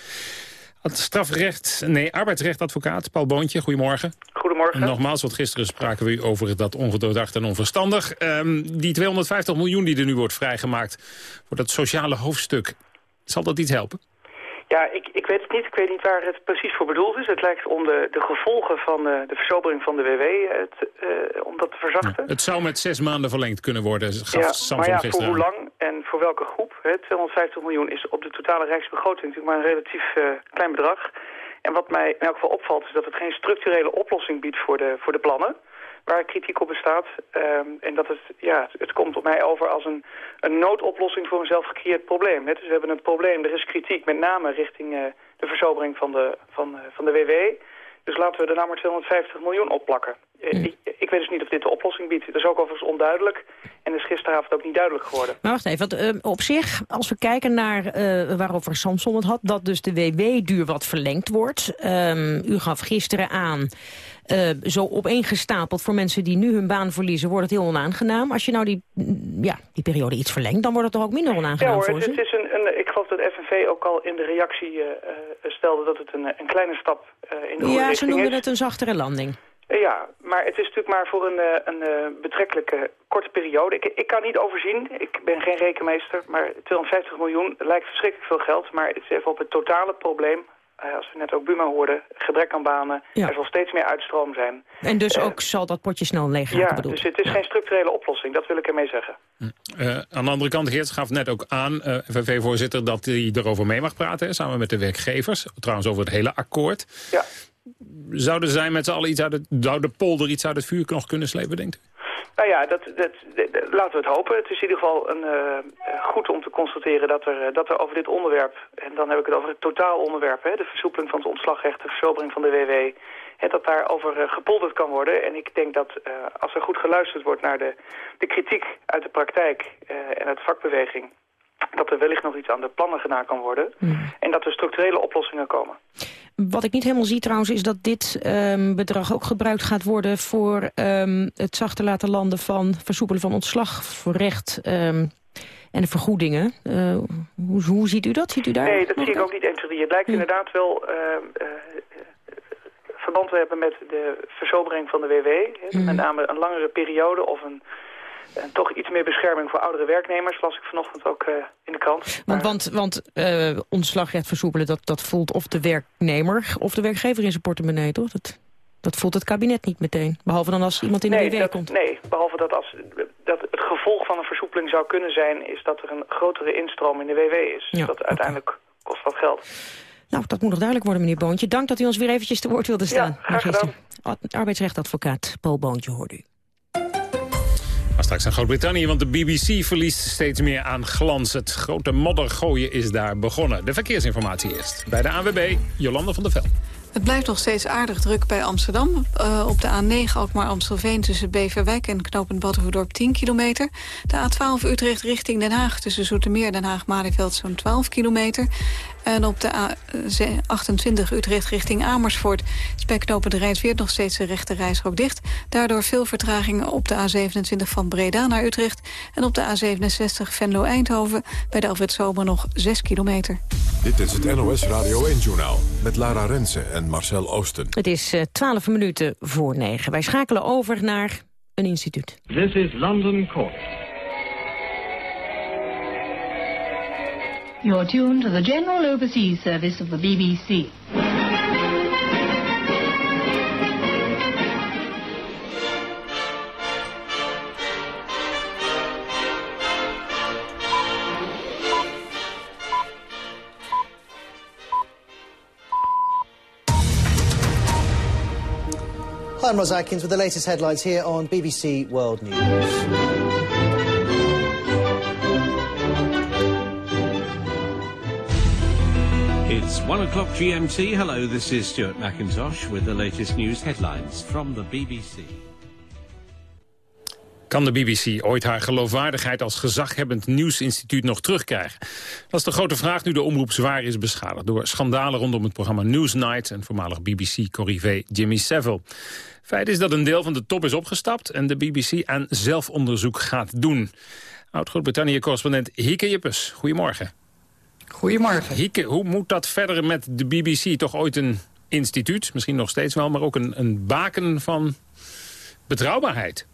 Het strafrecht, nee, arbeidsrechtadvocaat Paul Boontje, goedemorgen. Goedemorgen. Nogmaals, want gisteren spraken we u over dat ongedoordacht en onverstandig. Um, die 250 miljoen die er nu wordt vrijgemaakt voor dat sociale hoofdstuk, zal dat iets helpen? Ja, ik, ik weet het niet. Ik weet niet waar het precies voor bedoeld is. Het lijkt om de, de gevolgen van uh, de versobering van de WW het, uh, om dat te verzachten. Ja, het zou met zes maanden verlengd kunnen worden, gaf ja, Samson maar ja, gisteren voor hoe lang en voor welke groep? Hè, 250 miljoen is op de totale rijksbegroting natuurlijk maar een relatief uh, klein bedrag. En wat mij in elk geval opvalt is dat het geen structurele oplossing biedt voor de, voor de plannen waar kritiek op bestaat. Um, en dat het, ja, het komt op mij over als een, een noodoplossing voor een zelfgecreëerd probleem. Hè. Dus we hebben een probleem, er is kritiek met name richting uh, de verzobering van de, van, uh, van de WW. Dus laten we er nou maar 250 miljoen opplakken. Mm. Ik, ik, weet dus niet of dit de oplossing biedt. Dat is ook overigens onduidelijk. En is gisteravond ook niet duidelijk geworden. Maar wacht even, want, uh, op zich, als we kijken naar uh, waarover Samson het had... dat dus de WW-duur wat verlengd wordt. Um, u gaf gisteren aan, uh, zo opeengestapeld voor mensen die nu hun baan verliezen... wordt het heel onaangenaam. Als je nou die, ja, die periode iets verlengt, dan wordt het toch ook minder onaangenaam ja, hoor, voor het, het is een, een, Ik geloof dat FNV ook al in de reactie stelde dat het een, een kleine stap in de Ja, ze noemden is. het een zachtere landing. Ja, maar het is natuurlijk maar voor een, een, een betrekkelijke korte periode. Ik, ik kan niet overzien, ik ben geen rekenmeester, maar 250 miljoen lijkt verschrikkelijk veel geld. Maar het is even op het totale probleem, als we net ook Buma hoorden, gebrek aan banen. Ja. Er zal steeds meer uitstroom zijn. En dus uh, ook zal dat potje snel leeg gaan, Ja, dus het is ja. geen structurele oplossing, dat wil ik ermee zeggen. Uh, aan de andere kant, Geert gaf net ook aan, FNV-voorzitter, dat hij erover mee mag praten, hè, samen met de werkgevers. Trouwens over het hele akkoord. Ja. Zouden zij met z'n allen iets uit het, zou de polder iets uit het vuur nog kunnen slepen, denkt u? Nou ja, dat, dat, dat, laten we het hopen. Het is in ieder geval een, uh, goed om te constateren dat er, dat er over dit onderwerp... en dan heb ik het over het totaalonderwerp... Hè, de versoepeling van het ontslagrecht, de versobering van de WW... Hè, dat daarover uh, gepolderd kan worden. En ik denk dat uh, als er goed geluisterd wordt naar de, de kritiek uit de praktijk en uit de vakbeweging... dat er wellicht nog iets aan de plannen gedaan kan worden... Mm. en dat er structurele oplossingen komen. Wat ik niet helemaal zie trouwens is dat dit um, bedrag ook gebruikt gaat worden... voor um, het zachter laten landen van versoepelen van ontslagrecht... Um, en de vergoedingen. Uh, hoe, hoe, ziet u dat? Ziet u daar? Nee, dat zie ik ook niet 1, 2, 3. Het lijkt ja. inderdaad wel uh, uh, verband te hebben met de verzobering van de WW. Mm. Met name een langere periode of een en toch iets meer bescherming voor oudere werknemers, las ik vanochtend ook uh, in de krant. Want, want, want uh, ontslagrecht versoepelen, dat, dat voelt of de werknemer of de werkgever in zijn portemonnee, toch? Dat, dat voelt het kabinet niet meteen. Behalve dan als iemand in de nee, WW dat, komt. Nee, behalve dat, als, dat het gevolg van een versoepeling zou kunnen zijn... is dat er een grotere instroom in de WW is. Ja, dat uiteindelijk okay. kost dat geld. Nou, dat moet nog duidelijk worden, meneer Boontje. Dank dat u ons weer eventjes te woord wilde staan. Ja, graag gedaan. Arbeidsrechtadvocaat Paul Boontje hoorde u. Straks naar Groot-Brittannië, want de BBC verliest steeds meer aan glans. Het grote moddergooien is daar begonnen. De verkeersinformatie eerst. Bij de AWB, Jolanda van der Veld. Het blijft nog steeds aardig druk bij Amsterdam. Uh, op de A9 Alkmaar-Amstelveen tussen Beverwijk en knooppunt Badhoevedorp 10 kilometer. De A12 Utrecht richting Den Haag tussen Zoetermeer en Den Haag-Malieveld zo'n 12 kilometer. En op de A28 Utrecht richting Amersfoort is bij knooppunt Rijnsweert nog steeds de rechte reisrook dicht. Daardoor veel vertragingen op de A27 van Breda naar Utrecht. En op de A67 Venlo-Eindhoven bij de Alfred Zomer nog 6 kilometer. Dit is het NOS Radio 1-journaal met Lara Rensen en Marcel Oosten. Het is uh, 12 minuten voor 9. Wij schakelen over naar een instituut. This is London Court. You're tuned to the General Overseas Service of the BBC. Hi, I'm Ros Atkins with the latest headlines here on BBC World News. One o'clock GMT. Hello, this is Stuart McIntosh with the latest news headlines from the BBC. Kan de BBC ooit haar geloofwaardigheid als gezaghebbend nieuwsinstituut nog terugkrijgen? Dat is de grote vraag nu de omroep zwaar is beschadigd... door schandalen rondom het programma Newsnight... en voormalig BBC-corrivé Jimmy Savile. Feit is dat een deel van de top is opgestapt... en de BBC aan zelfonderzoek gaat doen. Oud-Groot-Brittannië-correspondent Hieke Jippes, goedemorgen. Goedemorgen. Hieke, hoe moet dat verder met de BBC? Toch ooit een instituut, misschien nog steeds wel... maar ook een, een baken van betrouwbaarheid.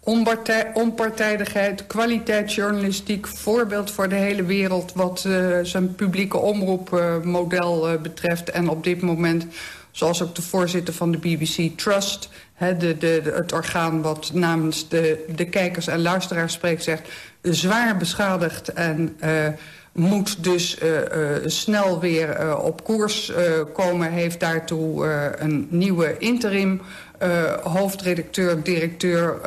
Onpartij, onpartijdigheid, kwaliteitsjournalistiek, voorbeeld voor de hele wereld wat uh, zijn publieke omroepmodel uh, uh, betreft. En op dit moment, zoals ook de voorzitter van de BBC Trust, de, de, de, het orgaan wat namens de, de kijkers en luisteraars spreekt, zegt zwaar beschadigd en moet dus uh, uh, snel weer uh, op koers komen. Heeft daartoe een nieuwe interim hoofdredacteur, directeur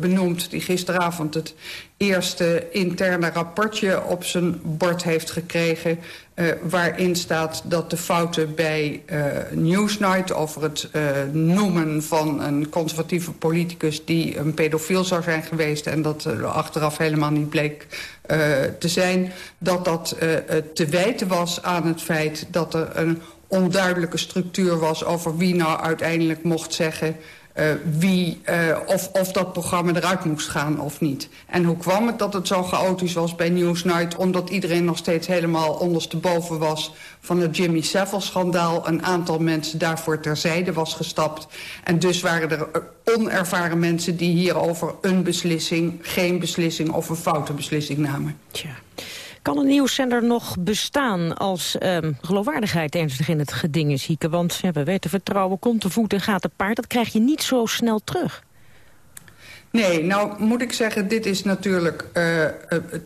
benoemd... die gisteravond het eerste interne rapportje op zijn bord heeft gekregen... waarin staat dat de fouten bij Newsnight... over het noemen van een conservatieve politicus... die een pedofiel zou zijn geweest... en dat achteraf helemaal niet bleek te zijn... dat dat te wijten was aan het feit dat er een onduidelijke structuur was... over wie nou uiteindelijk mocht zeggen... Uh, wie, of, of dat programma eruit moest gaan of niet. En hoe kwam het dat het zo chaotisch was bij Newsnight? Omdat iedereen nog steeds helemaal ondersteboven was... van het Jimmy Savile-schandaal. Een aantal mensen daarvoor terzijde was gestapt. En dus waren er onervaren mensen die hierover een beslissing... geen beslissing of een foute beslissing namen. Tja. Kan een nieuwszender nog bestaan als um, geloofwaardigheid ernstig in het geding is, Hieke? Want ja, we weten, vertrouwen komt te voet en gaat te paard. Dat krijg je niet zo snel terug. Nee, nou moet ik zeggen, dit is natuurlijk uh,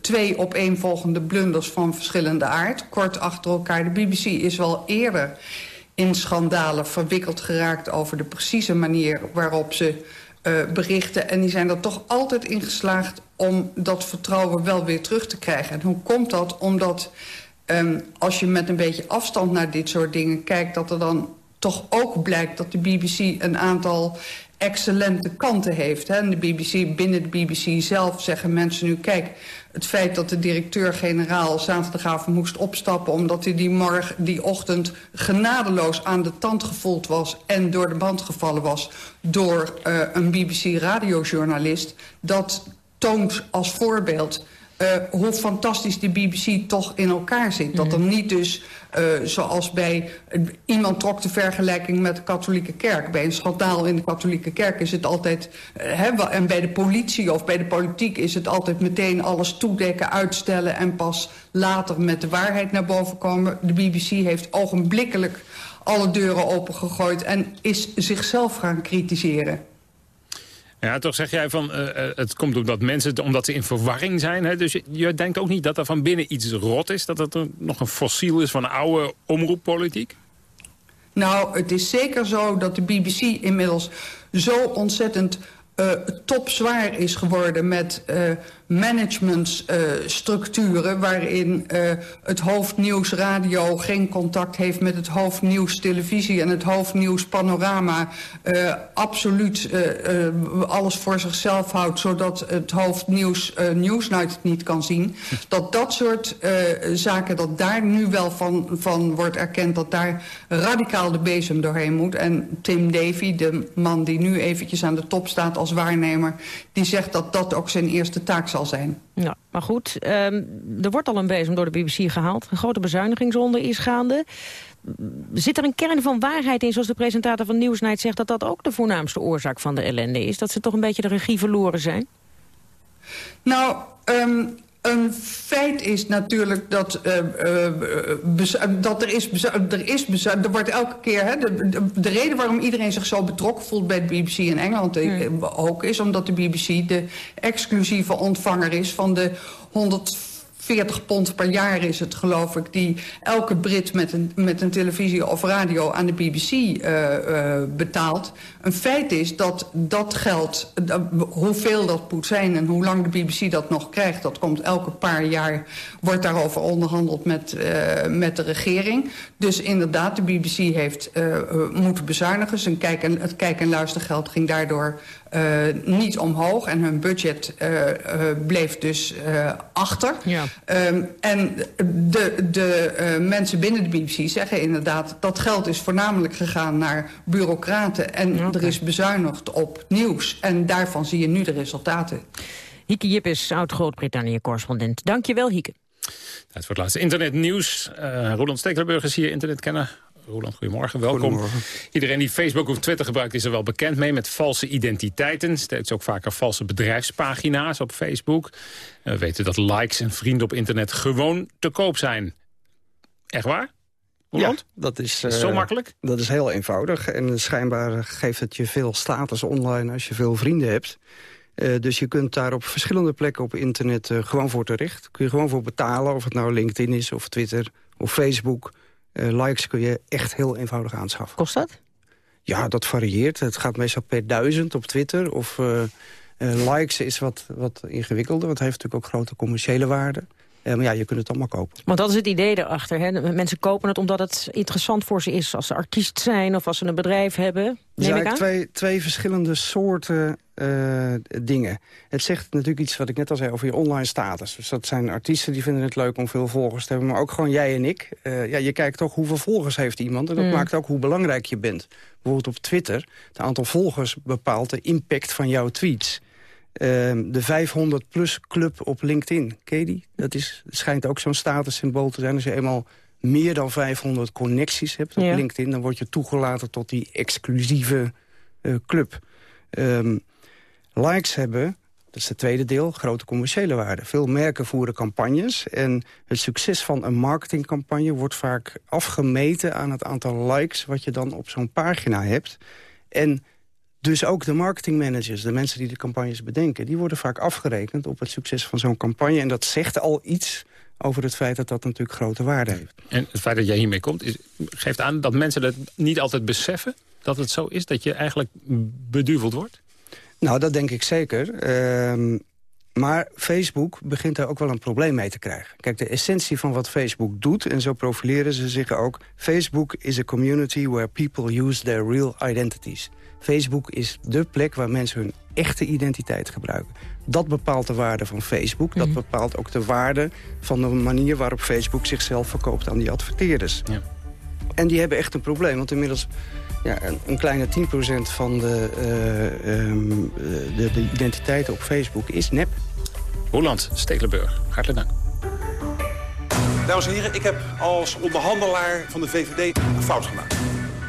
twee opeenvolgende blunders van verschillende aard. Kort achter elkaar. De BBC is wel eerder in schandalen verwikkeld geraakt over de precieze manier waarop ze uh, berichten. En die zijn er toch altijd in geslaagd om dat vertrouwen wel weer terug te krijgen. En hoe komt dat? Omdat um, als je met een beetje afstand naar dit soort dingen kijkt... dat er dan toch ook blijkt dat de BBC een aantal excellente kanten heeft. Hè. En de BBC, binnen de BBC zelf zeggen mensen nu... kijk, het feit dat de directeur-generaal zaterdagavond moest opstappen... omdat hij die, morgen, die ochtend genadeloos aan de tand gevoeld was... en door de band gevallen was door uh, een BBC-radiojournalist... dat toont als voorbeeld uh, hoe fantastisch de BBC toch in elkaar zit. Dat er niet dus, zoals bij... Iemand trok de vergelijking met de katholieke kerk. Bij een schandaal in de katholieke kerk is het altijd... Hè, en bij de politie of bij de politiek is het altijd meteen alles toedekken, uitstellen... en pas later met de waarheid naar boven komen. De BBC heeft ogenblikkelijk alle deuren opengegooid... en is zichzelf gaan kritiseren. Ja, toch zeg jij van, uh, het komt omdat mensen, omdat ze in verwarring zijn. Hè? Dus je, denkt ook niet dat er van binnen iets rot is? Dat het nog een fossiel is van oude omroeppolitiek? Nou, het is zeker zo dat de BBC inmiddels zo ontzettend uh, topzwaar is geworden met managementstructuren... Uh, waarin het hoofdnieuws radio geen contact heeft met het hoofdnieuws televisie... en het hoofdnieuws panorama absoluut alles voor zichzelf houdt... zodat het hoofdnieuws Newsnight het niet kan zien. Dat dat soort zaken, dat daar nu wel van, van wordt erkend... dat daar radicaal de bezem doorheen moet. En Tim Davy, de man die nu eventjes aan de top staat als waarnemer... die zegt dat dat ook zijn eerste taak zal zijn. Ja, maar goed, um, er wordt al een bezem door de BBC gehaald. Een grote bezuinigingsronde is gaande. Zit er een kern van waarheid in, zoals de presentator van Newsnight zegt... dat dat ook de voornaamste oorzaak van de ellende is? Dat ze toch een beetje de regie verloren zijn? Nou, um, een feit is natuurlijk dat, uh, uh, dat er is, er is er wordt elke keer, hè, de, de, de, reden waarom iedereen zich zo betrokken voelt bij de BBC in Engeland hmm. ook, is omdat de BBC de exclusieve ontvanger is van de 140 40 pond per jaar is het, geloof ik... die elke Brit met een, met een televisie of radio aan de BBC uh, uh, betaalt. Een feit is dat dat geld, uh, hoeveel dat moet zijn... en hoe lang de BBC dat nog krijgt... dat komt elke paar jaar, wordt daarover onderhandeld met, met de regering. Dus inderdaad, de BBC heeft moeten bezuinigen. Zijn kijk en, het kijk- en luistergeld ging daardoor uh, niet omhoog. En hun budget uh, uh, bleef dus achter. Ja. Um, en de, de mensen binnen de BBC zeggen inderdaad... dat geld is voornamelijk gegaan naar bureaucraten. En okay. er is bezuinigd op nieuws. En daarvan zie je nu de resultaten. Hieke Jip is oud-Groot-Brittannië-correspondent. Dank je wel, Hieke. Het voor het laatste internetnieuws. Uh, Roland Stekelenburg is hier internetkenner. Roland, goedemorgen. Welkom. Goedemorgen. Iedereen die Facebook of Twitter gebruikt is er wel bekend mee met valse identiteiten. Steeds ook vaker valse bedrijfspagina's op Facebook. We weten dat likes en vrienden op internet gewoon te koop zijn. Echt waar? Roland? Ja, dat is, is zo uh, makkelijk? Dat is heel eenvoudig. En schijnbaar geeft het je veel status online als je veel vrienden hebt. Uh, dus je kunt daar op verschillende plekken op internet uh, gewoon voor terecht. Kun je gewoon voor betalen, of het nou LinkedIn is, of Twitter, of Facebook... Uh, likes kun je echt heel eenvoudig aanschaffen. Kost dat? Ja, dat varieert. Het gaat meestal per duizend op Twitter. Of uh, uh, likes is wat, wat ingewikkelder, want het heeft natuurlijk ook grote commerciële waarde. Maar ja, je kunt het allemaal kopen. Want dat is het idee erachter. Hè? Mensen kopen het omdat het interessant voor ze is. Als ze artiest zijn of als ze een bedrijf hebben. Er zijn eigenlijk twee, twee verschillende soorten uh, dingen. Het zegt natuurlijk iets wat ik net al zei over je online status. Dus dat zijn artiesten die vinden het leuk om veel volgers te hebben. Maar ook gewoon jij en ik. Uh, ja, je kijkt toch hoeveel volgers heeft iemand. En dat mm. maakt ook hoe belangrijk je bent. Bijvoorbeeld op Twitter. Het aantal volgers bepaalt de impact van jouw tweets. Uh, de 500-plus club op LinkedIn. Ken je die? Dat is, schijnt ook zo'n statussymbool te zijn. Als je eenmaal meer dan 500 connecties hebt op Ja. LinkedIn... dan word je toegelaten tot die exclusieve uh, club. Um, likes hebben, dat is het tweede deel, grote commerciële waarde. Veel merken voeren campagnes en het succes van een marketingcampagne... wordt vaak afgemeten aan het aantal likes wat je dan op zo'n pagina hebt. En dus ook de marketingmanagers, de mensen die de campagnes bedenken... die worden vaak afgerekend op het succes van zo'n campagne. En dat zegt al iets over het feit dat dat natuurlijk grote waarde heeft. En het feit dat jij hiermee komt, is, geeft aan dat mensen dat niet altijd beseffen... dat het zo is, dat je eigenlijk beduveld wordt? Nou, dat denk ik zeker. Um, maar Facebook begint daar ook wel een probleem mee te krijgen. Kijk, de essentie van wat Facebook doet, en zo profileren ze zich ook... Facebook is a community where people use their real identities. Facebook is de plek waar mensen hun echte identiteit gebruiken. Dat bepaalt de waarde van Facebook. Dat bepaalt ook de waarde van de manier waarop Facebook zichzelf verkoopt aan die adverteerders. Ja. En die hebben echt een probleem, want inmiddels ja, een, een kleine 10% van de, uh, um, de, de identiteiten op Facebook is nep. Roland Stekelenburg, hartelijk dank. Dames en heren, ik heb als onderhandelaar van de VVD een fout gemaakt.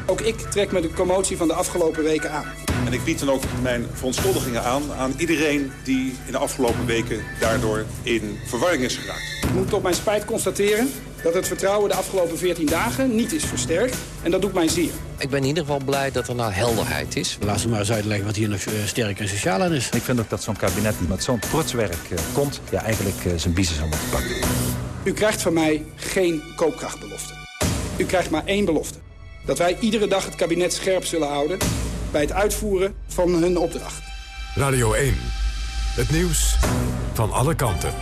Ook ik trek me de commotie van de afgelopen weken aan. En ik bied dan ook mijn verontschuldigingen aan aan iedereen die in de afgelopen weken daardoor in verwarring is geraakt. Ik moet tot mijn spijt constateren dat het vertrouwen de afgelopen 14 dagen niet is versterkt. En dat doet mij zeer. Ik ben in ieder geval blij dat er nou helderheid is. Laat ze maar eens uitleggen wat hier nog uh, sterk en sociaal aan is. Ik vind ook dat zo'n kabinet die met zo'n trotswerk uh, komt... ja, eigenlijk uh, zijn biezen zou moeten pakken. U krijgt van mij geen koopkrachtbelofte. U krijgt maar één belofte. Dat wij iedere dag het kabinet scherp zullen houden... bij het uitvoeren van hun opdracht. Radio 1. Het nieuws van alle kanten.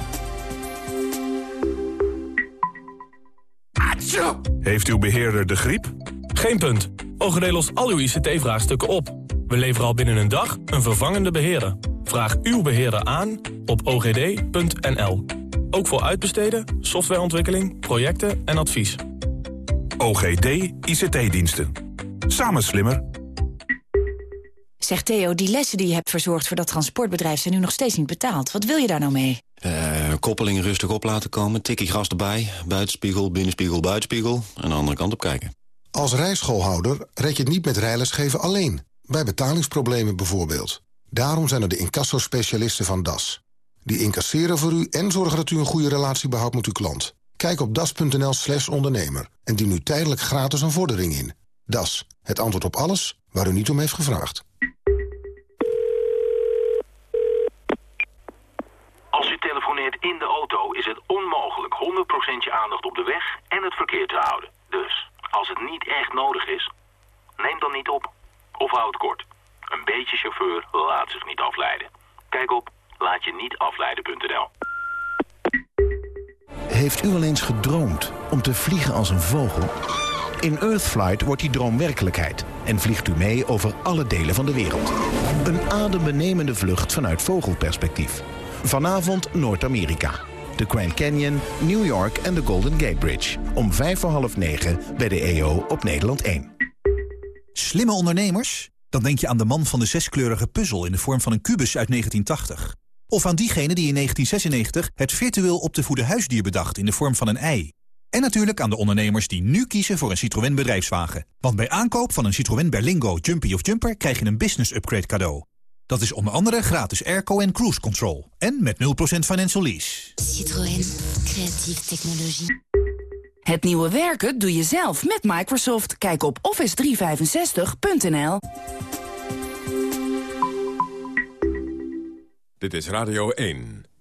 Heeft uw beheerder de griep? Geen punt. OGD lost al uw ICT-vraagstukken op. We leveren al binnen een dag een vervangende beheerder. Vraag uw beheerder aan op ogd.nl. Ook voor uitbesteden, softwareontwikkeling, projecten en advies. OGD ICT-diensten. Samen slimmer. Zeg Theo, die lessen die je hebt verzorgd voor dat transportbedrijf... zijn nu nog steeds niet betaald. Wat wil je daar nou mee? Uh, koppeling rustig op laten komen, tikkie gras erbij... buitenspiegel, binnenspiegel, buitenspiegel... en de andere kant op kijken. Als rijschoolhouder red je het niet met rijlesgeven alleen. Bij betalingsproblemen bijvoorbeeld. Daarom zijn er de incassospecialisten van DAS. Die incasseren voor u en zorgen dat u een goede relatie behoudt met uw klant. Kijk op das.nl slash ondernemer en dien nu tijdelijk gratis een vordering in. Das, het antwoord op alles waar u niet om heeft gevraagd. Als u telefoneert in de auto is het onmogelijk 100% je aandacht op de weg en het verkeer te houden. Dus, als het niet echt nodig is, neem dan niet op. Of houd kort. Een beetje chauffeur laat zich niet afleiden. Kijk op laatje-niet-afleiden.nl. Heeft u wel eens gedroomd om te vliegen als een vogel? In Earthflight wordt die droom werkelijkheid en vliegt u mee over alle delen van de wereld. Een adembenemende vlucht vanuit vogelperspectief. Vanavond Noord-Amerika. De Grand Canyon, New York en de Golden Gate Bridge. Om vijf voor half negen bij de EO op Nederland 1. Slimme ondernemers? Dan denk je aan de man van de zeskleurige puzzel in de vorm van een kubus uit 1980. Of aan diegene die in 1996 het virtueel op te voeden huisdier bedacht in de vorm van een ei. En natuurlijk aan de ondernemers die nu kiezen voor een Citroën bedrijfswagen. Want bij aankoop van een Citroën Berlingo, Jumpy of Jumper krijg je een business upgrade cadeau. Dat is onder andere gratis airco en cruise control. En met 0% financial lease. Citroën. Creatieve technologie. Het nieuwe werken doe je zelf met Microsoft. Kijk op office365.nl. Dit is Radio 1.